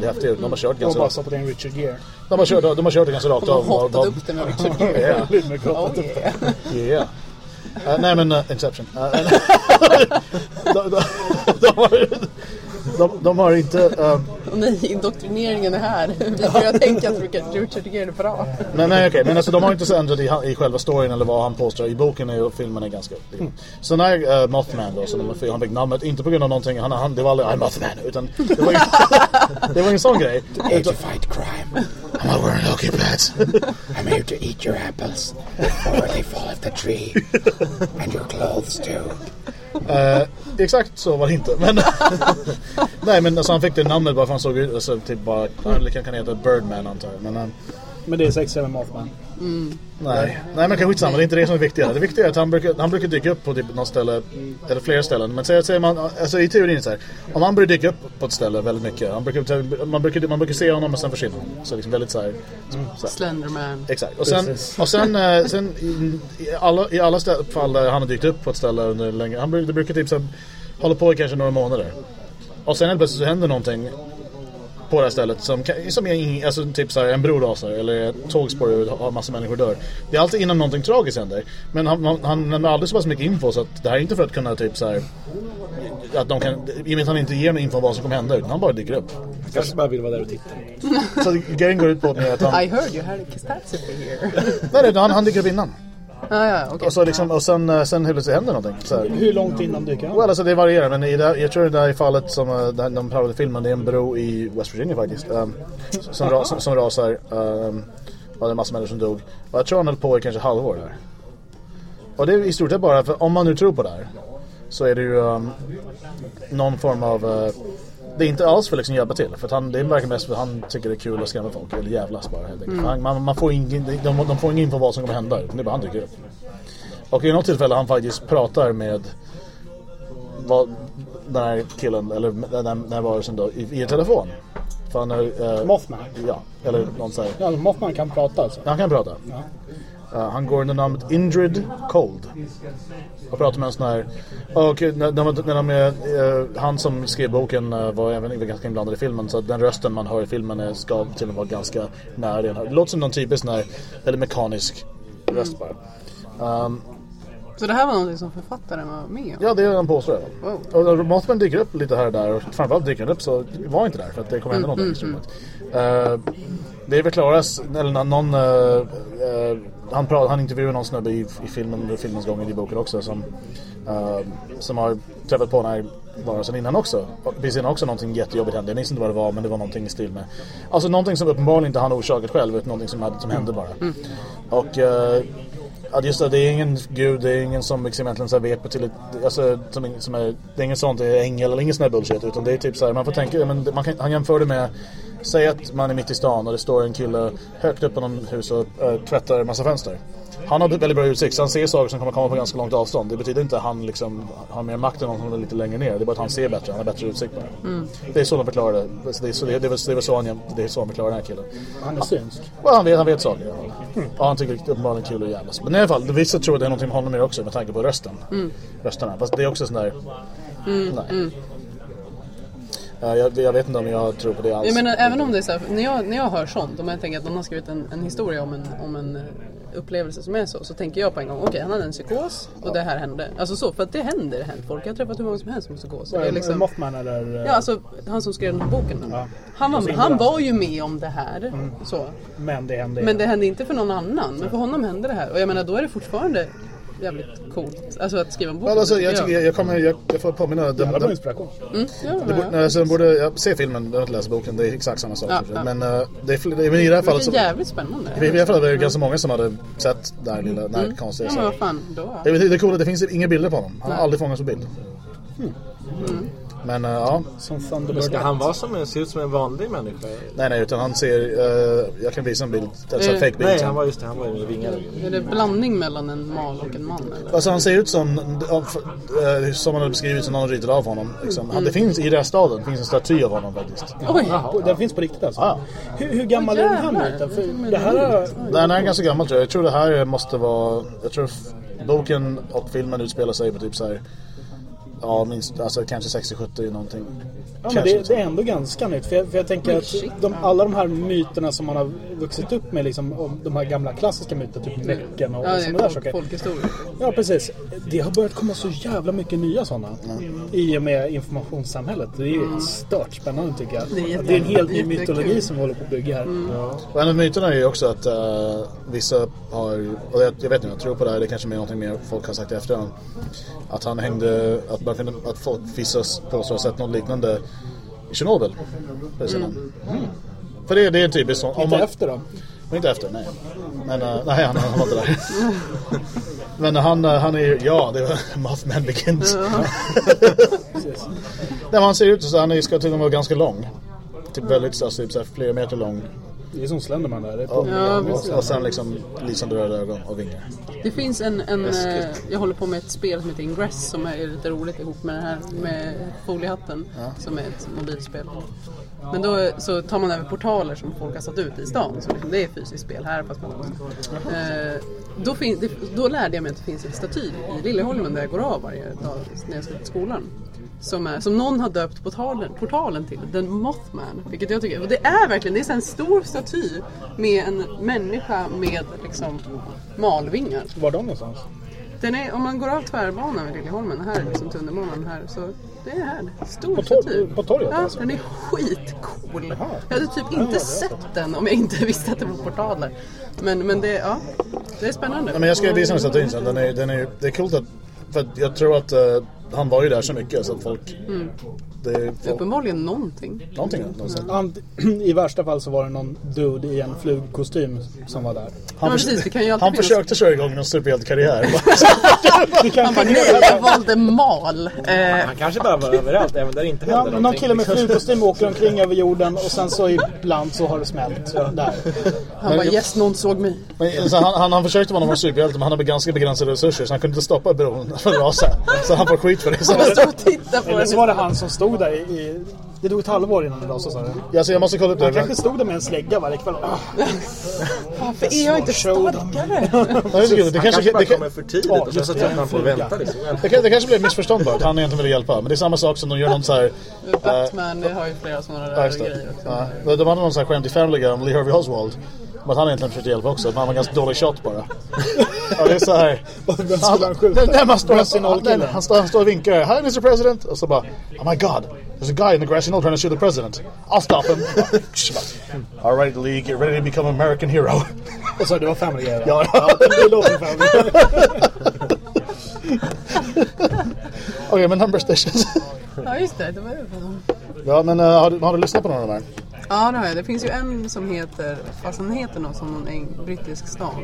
det häftigt ut. De har kört Och ganska bara rakt. stoppat in Richard Gere. De har kört, de har kört det ganska rakt De har av. hatat upp det med Richard Gere. Ja. Klart. Oh, yeah. Yeah. Eh, nej men uh, Inception. Eh, de, de, de, har, de, de har inte... eh, Och nej, indoktrineringen är här. Vi börjar tänka att Richard Gere är bra. men nej okej, men alltså de har inte så ändrat i, i själva storyn eller vad han påstår. I boken är, och filmen är ganska... Så när uh, Mothman då, som de, han fick namnet, inte på grund av någonting, han, han, det var aldrig I'm Mothman, utan det var, ju, det var en sån grej. Here to fight crime. I'm not wearing hockey pads. I'm here to eat your apples before they fall off the tree. And your clothes too. Eh, exakt så var det inte. Men, nej men alltså han fick det namnet bara för han såg ut, alltså, typ bara, han lika kan heta Birdman antar jag. Men, eh, men det är sexigare med Mothman. Nej, nej men kanske skitsamma, det är inte det som är viktigare. Det viktiga är att han brukar, han brukar dyka upp på typ något ställe, eller flera ställen. Men säger, säger man, alltså i teorin är det så här, om han börjar dyka upp på ett ställe väldigt mycket, han brukar, man, brukar, man brukar se honom och sen försvinner han. Så liksom väldigt så här, så här. Slenderman. Exakt. Och sen, och sen, eh, sen i, i alla, i alla fall där han har dykt upp på ett ställe under länge, han brukar, det brukar typ så här, hålla på i kanske några månader. Och sen helt plötsligt så händer någonting på det här stället som, som är alltså, typ så här, en bro rasar eller ett tågspår och har massa människor dör. Det är alltid innan någonting tragiskt händer. Men han, han, han nämner aldrig så pass mycket info så att det här är inte för att kunna typ så här att de kan, i och med att han inte ger någon info om vad som kommer hända utan han bara dyker upp. Kanske bara vill vara där och titta. Så grejen går ut på att han, I heard you had a catastrophe here. nej, nej, han, han dyker upp innan. Ah, ja, okej. Och, så liksom, och sen, eh, sen helt plötsligt händer någonting. Så här. Hur långt innan dyker han? Well, alltså det varierar, men i det, jag tror det där i fallet som där de pratade i filmen, det är en bro i West Virginia faktiskt. Um, som, ra, som, som rasar. Um, och det är en massa människor som dog. Och jag tror han höll på i kanske halvår där. Och det är i stort sett bara, för om man nu tror på det här. Så är det ju um, någon form av... uh, det är inte alls för att liksom hjälpa till. För han, det är verkligen mest för att han tycker det är kul att skrämma folk. Eller jävlas bara helt enkelt. Han, man, man får ingen, de, de får ingen info vad som kommer hända. Utan det är bara han dyker upp. Och i något tillfälle han faktiskt pratar med vad, den här killen, eller den här, den här varelsen då, i, i telefon. För han är... eh, Mothman? Ja, eller någon säger. Ja, Mothman kan prata alltså. Han kan prata. Ja. Eh, han går under namnet Indrid Cold. Och pratar med en sån här... Och när, när, de, är, eh, han som skrev boken eh, var även ganska inblandad i filmen. Så den rösten man hör i filmen är, ska till och med vara ganska nära den här. Det låter som någon typisk sån här, eller mekanisk röst bara. Um, Så det här var någonting som författaren var med om? Ja, det är han påstår jag. Wow. Och Mothman dyker upp lite här och där och framförallt dyker han upp så var inte där för att det kommer hända någonting i slutet. Uh, det förklaras, eller nå- någon, uh, uh, han, pratar, han intervjuar någon snubbe i, i filmen, under filmens gång i boken också som, uh, som har träffat på den här varelsen innan också. Och Precis innan också någonting jättejobbigt hände. Jag minns inte vad det var men det var någonting i stil med. Alltså någonting som uppenbarligen inte han orsakat själv utan någonting som, hade, som hände bara. Och uh, Ja, just det, det är ingen gud, det är ingen som liksom egentligen så vet på till ett, alltså, som, som är, det är ingen sånt, det är ängel eller ingen sån här bullshit utan det är typ så här, man får tänka, men man kan, han jämför det med Säg att man är mitt i stan och det står en kille högt upp på någon hus och äh, tvättar en massa fönster. Han har väldigt bra utsikt så han ser saker som kommer komma på ganska långt avstånd. Det betyder inte att han liksom har mer makt än någon som är lite längre ner. Det är bara att han ser bättre, han har bättre utsikt bara. Det är så de förklarar det. Det är så, det är, det är, så han, det är så han förklarar den här killen. Han är synsk. Och han vet, han vet saker fall. Och han tycker uppenbarligen kul att jävlas. Men i alla fall, vissa tror att det är någonting med honom med också med tanke på rösten. Rösterna. Fast det är också sån där... Nej. Ja, jag, jag vet inte om jag tror på det alls. Jag menar även om det är så här, när jag, när jag hör sånt, om jag tänker att någon har skrivit en, en historia om en, om en eh, upplevelse som är så, så tänker jag på en gång, okej han hade en psykos och det här hände. Alltså så, för att det händer, det händer folk. Jag har träffat hur många som helst med psykos. Det är liksom, Mothman eller... eh, ja, alltså han som skrev den här boken. Ja. Han, var, han var ju med om det här. Så. Men det hände Men det hände inte för någon annan. Men för honom hände det här. Och jag menar då är det fortfarande jävligt coolt. Alltså att skriva en bok. Alltså, jag, Ja. tycker, jag, jag, kommer, jag, jag får påminna. Den, Jävla bra den, inspiration. Mm, ja, det ja, alltså, den borde, jag ser filmen, jag har inte läst boken, det är exakt samma sak. Ja, ja. Men, uh, det är, det, men i det här fallet Det så... är jävligt spännande. I det här fallet var det ganska många som hade sett det här lilla, den här konstiga Ja men vad fan, då. Det, är- det är coolt att det finns inga bilder på honom. Han har aldrig fångats på bild. Mm. Men uh, ja, Som Men Thunderbird. ska han vara som en, se ut som en vanlig människa? nej nej utan han ser, uh, jag kan visa en bild, alltså en Eh, fake bild. Nej, han var just det, han var ju med vingar. Är det blandning mellan en mal och en man eller? Alltså han ser ut som, eh, som han har beskrivit som någon ritat av honom. Liksom. Han, det finns i reststaden finns en staty av honom faktiskt. Oj! Den finns på riktigt alltså? Ja. Hur, hur gammal är den här myten? För det här har... Den här är ganska gammal tror jag. Jag tror det här måste vara, jag tror f- boken och filmen utspelar sig på typ så här. Ja, minst, alltså kanske 60-70 någonting. Ja, men det, det är ändå ganska nytt. För jag, för jag tänker att de, alla de här myterna som man har vuxit upp med, liksom, om de här gamla klassiska myterna, typ Näcken och Ja, det sådana där är saker. folk, folkhistoria. Ja, precis. Det har börjat komma så jävla mycket nya sådana. I och med informationssamhället. Det är stört spännande tycker jag. Det är det är en helt ny mytologi som vi håller på att bygga här. Och en av myterna är ju också att eh, vissa har, och jag, jag vet inte, jag tror på det här, det kanske är någonting mer folk har sagt i efterhand. Att han hängde, att, kunde, att folk, vissa påstår ha sett något liknande i Tjernobyl. Precis innan. För det, det är en typisk sån. om Inte man- efter då. Men inte efter, nej. Men uh, nej, han, han var inte där. Men han, eh, han är ju, ja, det var Begins. Precis. Nej, han ser ut så, han ska med vara ganska lång. Typ väldigt så, typ så här, flera meter lång. Det är som Slenderman där. Det är Ja, Ja, och, och sen liksom lysande röda ögon och vingar. Det finns en, en eh, jag håller på med ett spel som heter Ingress som är lite roligt ihop med det här med foliehatten som är ett mobilspel. Men då så tar man över portaler som folk har satt ut i stan. Så liksom det är fysiskt spel här fast man eh, då, fin, det, då lärde jag mig att det finns en staty i Liljeholmen där jag går av varje dag när jag ska till skolan. Som, är, som någon har döpt portalen, portalen till, The Mothman. Vilket jag tycker, och det är verkligen, det är en stor staty med en människa med liksom malvingar. Var de någonstans? Den är, om man går av tvärbanan vid Liljeholmen, här är liksom tunnelbanan här, så det är här. Stor På tor- staty. på torget, Ja, alltså? den är skitcool. Jag hade typ inte sett den om jag inte visste att det var portaler. Men, men det, ja, det är spännande. Nej, men jag ska visa den statyn sen. Den är, den är, det är coolt att... För jag tror att eh, han var ju där så mycket så att folk... Mm. Det är folk, Uppenbarligen någonting. någonting. någonstans. Han, I värsta fall så var det någon dude i en flugkostym som var där. Ja, precis, han finnas- försökte köra igång någon superhjältekarriär. Han bara, nej, jag valde mal. Eh, Han kanske bara var överallt, även där det inte Ja, hände men någon kille med flugkostym åker omkring över jorden och sen så ibland så har det smält där. han bara, yes, någon såg mig. Men, så han, han, han försökte vara någon superhjälte men han hade ganska begränsade resurser så han kunde inte stoppa bron från att rasa. Så han får skit för det. Så, och tittar på Eller så var det han som stod där i... i det tog ett halvår innan det rasade. alltså, jag måste kolla upp det. Han kanske stod där med en slägga varje kväll. Varför är jag inte starkare? Ja, det, så Han kanske, bara kommer för tidigt och så tröttnar han på att vänta liksom. det, kan- det kanske ett missförstånd bara. Att han egentligen ville hjälpa. Men det är samma sak som de gör någon så här... Batman har ju flera sådana där grejer det. också. Ja, de de hade någon sån här skämt i Family Guy om Lee Harvey Oswald. Att han egentligen försökte hjälpa också. Men han var ganska dålig shot bara. Ja, det är så här. Vem skulle han skjuta? Nej, man står, Grassy Knoll han, nej, killen. han, står, han står och vinkar. Hi Mr President. Och så bara Oh my god. There's a guy in the grassy knoll trying to shoot the president. I'll stop him. All right Lee, get ready to become American hero. Och så det var Family Guy? Ja. ja det låter Family. Okej, men number stations. Ja, just det. det var det. ja, men uh, har, du, har du lyssnat på någon av de här? Ja, det har jag. Det finns ju en som heter, fast den heter något som någon eng- brittisk stad.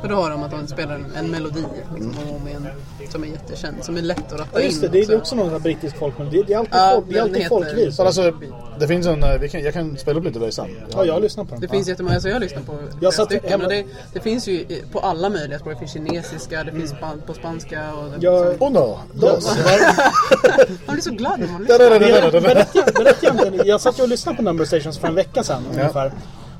För då har de att de spelar en, en melodi liksom, om om igen, som är jättekänd, som är lätt att ratta Ja, just det. in. Det är också. också någon brittisk folk. Men det, det är alltid, Ja, folk, det är den alltid folkvis. Så alltså, det finns en... eh, Vi kan, jag kan spela upp lite av det sen. Ja, jag har lyssnat på den. Det finns jättemånga, alltså jag har lyssnat på Jag satt stycken. hemma- det, det finns ju på alla möjliga språk. Det finns kinesiska, det finns span, på spanska och... Det, Jag, Uno, dos. Man blir så glad när man lyssnar. Berätta, berätta egentligen. Jag satt ju och lyssnade på Number Stations för en vecka sedan ungefär.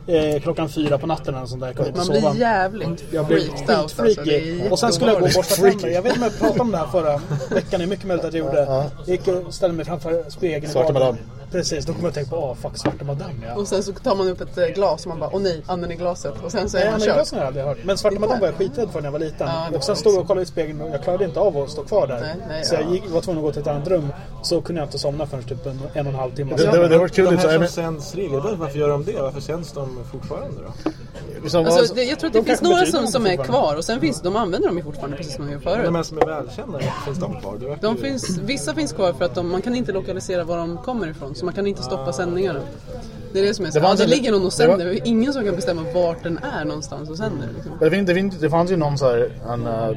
Eh, klockan fyra på natten eller sånt där. Jag kunde inte Man sova. blir jävligt Jag blev freaked out alltså. Det skitfreaky. är Och sen skulle jag gå och borsta tänderna. Jag vet inte om jag pratade om det här förra veckan. Det är mycket möjligt att jag gjorde. Jag gick och ställde mig framför spegeln. Svarta madam. Precis, då kom jag tänka på, åh fuck, Svarta Madame ja. Och sen så tar man upp ett eh, glas och man bara, åh nej, anden i glaset. Och sen så är Nej, man körd. glasen har jag aldrig hört. Men Svarta Madame var jag skiträdd för när jag var liten. Ja, och sen stod jag och kollade i spegeln och jag klarade inte av att stå kvar där. Nej, nej, så ja. jag gick, var tvungen att gå till ett annat rum. Så kunde jag inte somna förrän typ en, en och en halv timme. Det, det, det var kul. De här här, som sänds regelbundet, varför gör de det? Varför sänds de fortfarande då? men, som, Alltså, det, jag tror att De det finns kanske några som, som är kvar och sen finns de använder dem ju fortfarande precis som de gjorde förut. De som är välkända, finns de kvar? De ju- finns, vissa finns kvar för att de, man kan inte lokalisera var de kommer ifrån så man kan inte stoppa sändningarna. Det är det som är så. Det var ja, det ligger någon och var- sänder. Det är ingen som kan bestämma vart den är någonstans och sänder. Liksom. det, finns, det, finns, det fanns ju någon så här... En, uh,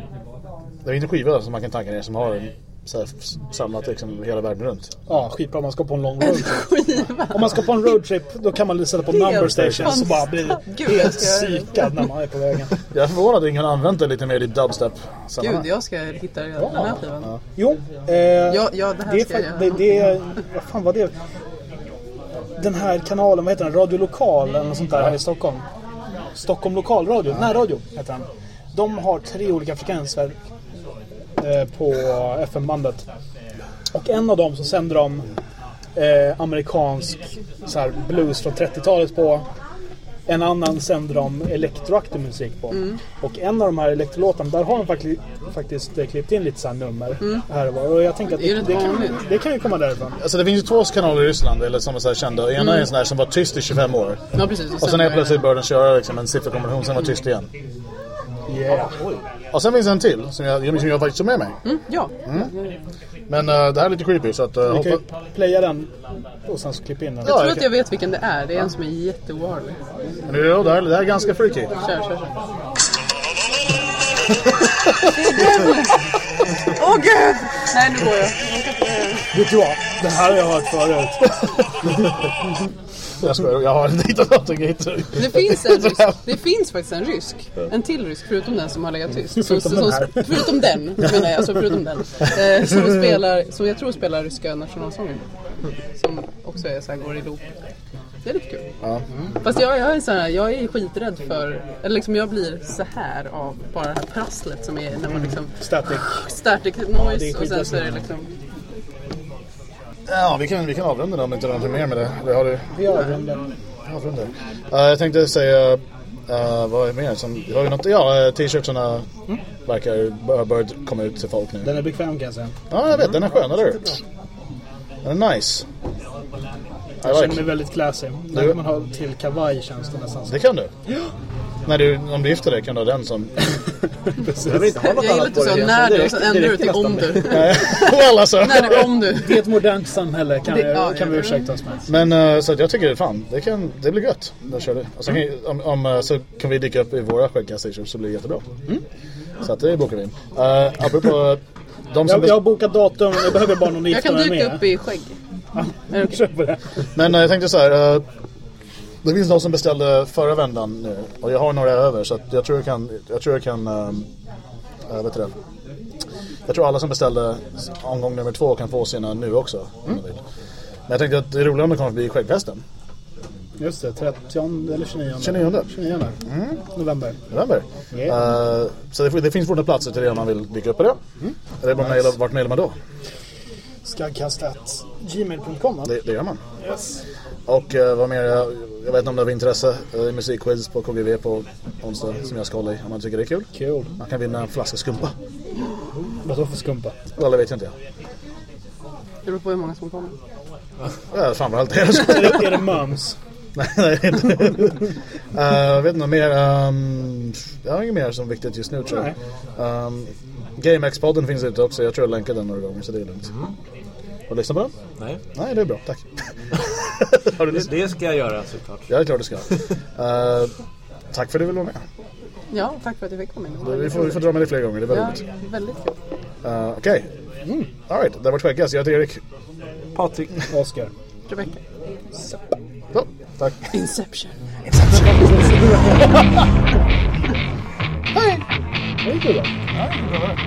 det finns en skiva som man kan tanka ner som har så här, samlat liksom hela världen runt. Ja, skitbra om man ska på en lång roadtrip. Om man ska på en roadtrip då kan man sätta på Helt number stations och bara bli. Gud, helt psykad när man är på vägen. Jag är förvånad att ingen har använt det lite mer i dubstep Gud, jag ska hitta den här skivan. Jo, eh, Ja, ja, det här det är ska jag fa- göra. det, det, Vad fan var det? Den här kanalen, vad heter den? Radio Lokal eller något sånt där här i Stockholm. Stockholm Lokalradio, närradio heter den. De har tre olika frekvenser på FM-bandet. Och en av dem så sänder de eh, amerikansk så här, blues från 30-talet på. En annan sänder de elektroaktiv musik på. Mm. Och en av de här elektrolåtarna, där har de faktiskt, faktiskt eh, klippt in lite så här nummer här och var. Och jag tänker att Mm. Det är det, det, kan, det kan ju komma därifrån. Alltså det finns ju två kanaler i Ryssland eller som är så här kända. Ena är en sån här som var tyst i 25 år. Ja, precis. Och sen är plötsligt började den köra liksom en sifferkombination, sen var tyst igen. Yeah. Och sen finns en till som jag, som jag faktiskt har med mig. Mm, ja. Men eh, det här är lite creepy så att... Uh, Vi kan hoppa... ju playa den och sen så klippa in den. Ja, Jag tror att jag vet vilken det är. Det är en som är jätteoarlig. Men det, är- det, här, det här är ganska freaky. Kör, kör, kör. Åh gud! Nej, nu går jag. Vet du vad? Det här har jag hört förut. Jag skojar, jag har inte hittat någonting hit. Det finns, en rysk, det finns faktiskt en rysk. En till rysk, förutom den som har legat tyst. Som, Förutom som, den förutom den, menar jag. Alltså förutom den. Eh, som, spelar, som jag tror spelar ryska nationalsången. Som också är så här, går i loop. Det är lite kul. Ja. Fast jag, jag, är så här, jag är skiträdd för, eller liksom jag blir så här av bara det här prasslet som är när man liksom Static. static det är noise och sen så är det liksom Ja, vi kan, vi kan avrunda det om inte du har någonting mer med det. Eller har du? Vi avrundar. Avrunda. Uh, jag tänkte säga, uh, vad är mer som, har något? Ja, t-shirtsarna verkar ha börjat komma ut till folk nu. Den är bekväm kan jag säga. Ja, jag vet, den är skön, eller hur? Den är nice. Jag känner mig väldigt classy. Den kan man ha till kavaj känns det nästan. Det kan du. När du, om du gifter dig kan du ha den som... Jag vill inte ha något Jag gillar annat på inte så det. när Det du sen ändrar du till om du. Well, alltså. När du om du. Det är ett modernt samhälle kan, Det- ja, kan vi ja. ursäkta oss med. Men eh, så att jag tycker fan, det, kan, det blir gött. Då kör vi. Och så, kan, om, om, eh, så kan vi dyka upp i våra skäggkast så blir det jättebra. Så att det bokar vi in. Uh, apropå de som... Jag, jag har bokat datum, jag behöver bara någon Jag kan dyka med. upp i skägg. Men eh, jag tänkte så här. eh, det finns de som beställde förra vändan nu. Och jag har några över så att jag tror jag kan... Jag tror jag kan... Uh, vet du det? Jag tror alla som beställde omgång nummer två kan få sina nu också. Vill. Men jag tänkte att det är roligare om det kommer att bli skäggfesten. Just det, 30 eller 29. 29. 29 november. November. Yeah. Eh, så det, det finns fortfarande platser till det om man vill dyka upp på det. Eller bara mejla, vart mejlar man då? Skaggkast.gmail.com va? Det, det gör man. Yes. Och eh, vad mer, jag, jag vet inte om det är av intresse. Uh, musikquiz på KGV på onsdag som jag ska hålla i. Om man tycker det är kul. Kul. Man kan vinna en flaska skumpa. Vadå för skumpa? Eller vet jag inte. Det beror på hur många som kommer. Ja, fan vad allt är. Det, är det mums? Nej, nej, inte. Eh, Jag vet inte mer. ehm, jag har inget mer som är viktigt just nu tror jag. Um, GameX-podden finns ute också. Jag tror jag länkade den några gånger så det är lugnt. Har du lyssnat på den? Nej, Nej, det är bra. Tack. har du det, det ska jag göra såklart. Ja, det är klart du ska. Eh, tack för att du ville vara med. Ja, tack för att jag fick komma in. Vi får, vi får dra med dig fler gånger. Det är väldigt Ja, roligt. väldigt kul. Uh, Okej. Mm. Alright, det har varit Skäggas. Jag heter Erik. Patrik. Oskar. Rebecca. Så, tack. Inception. Det är kul då. Ja, bra.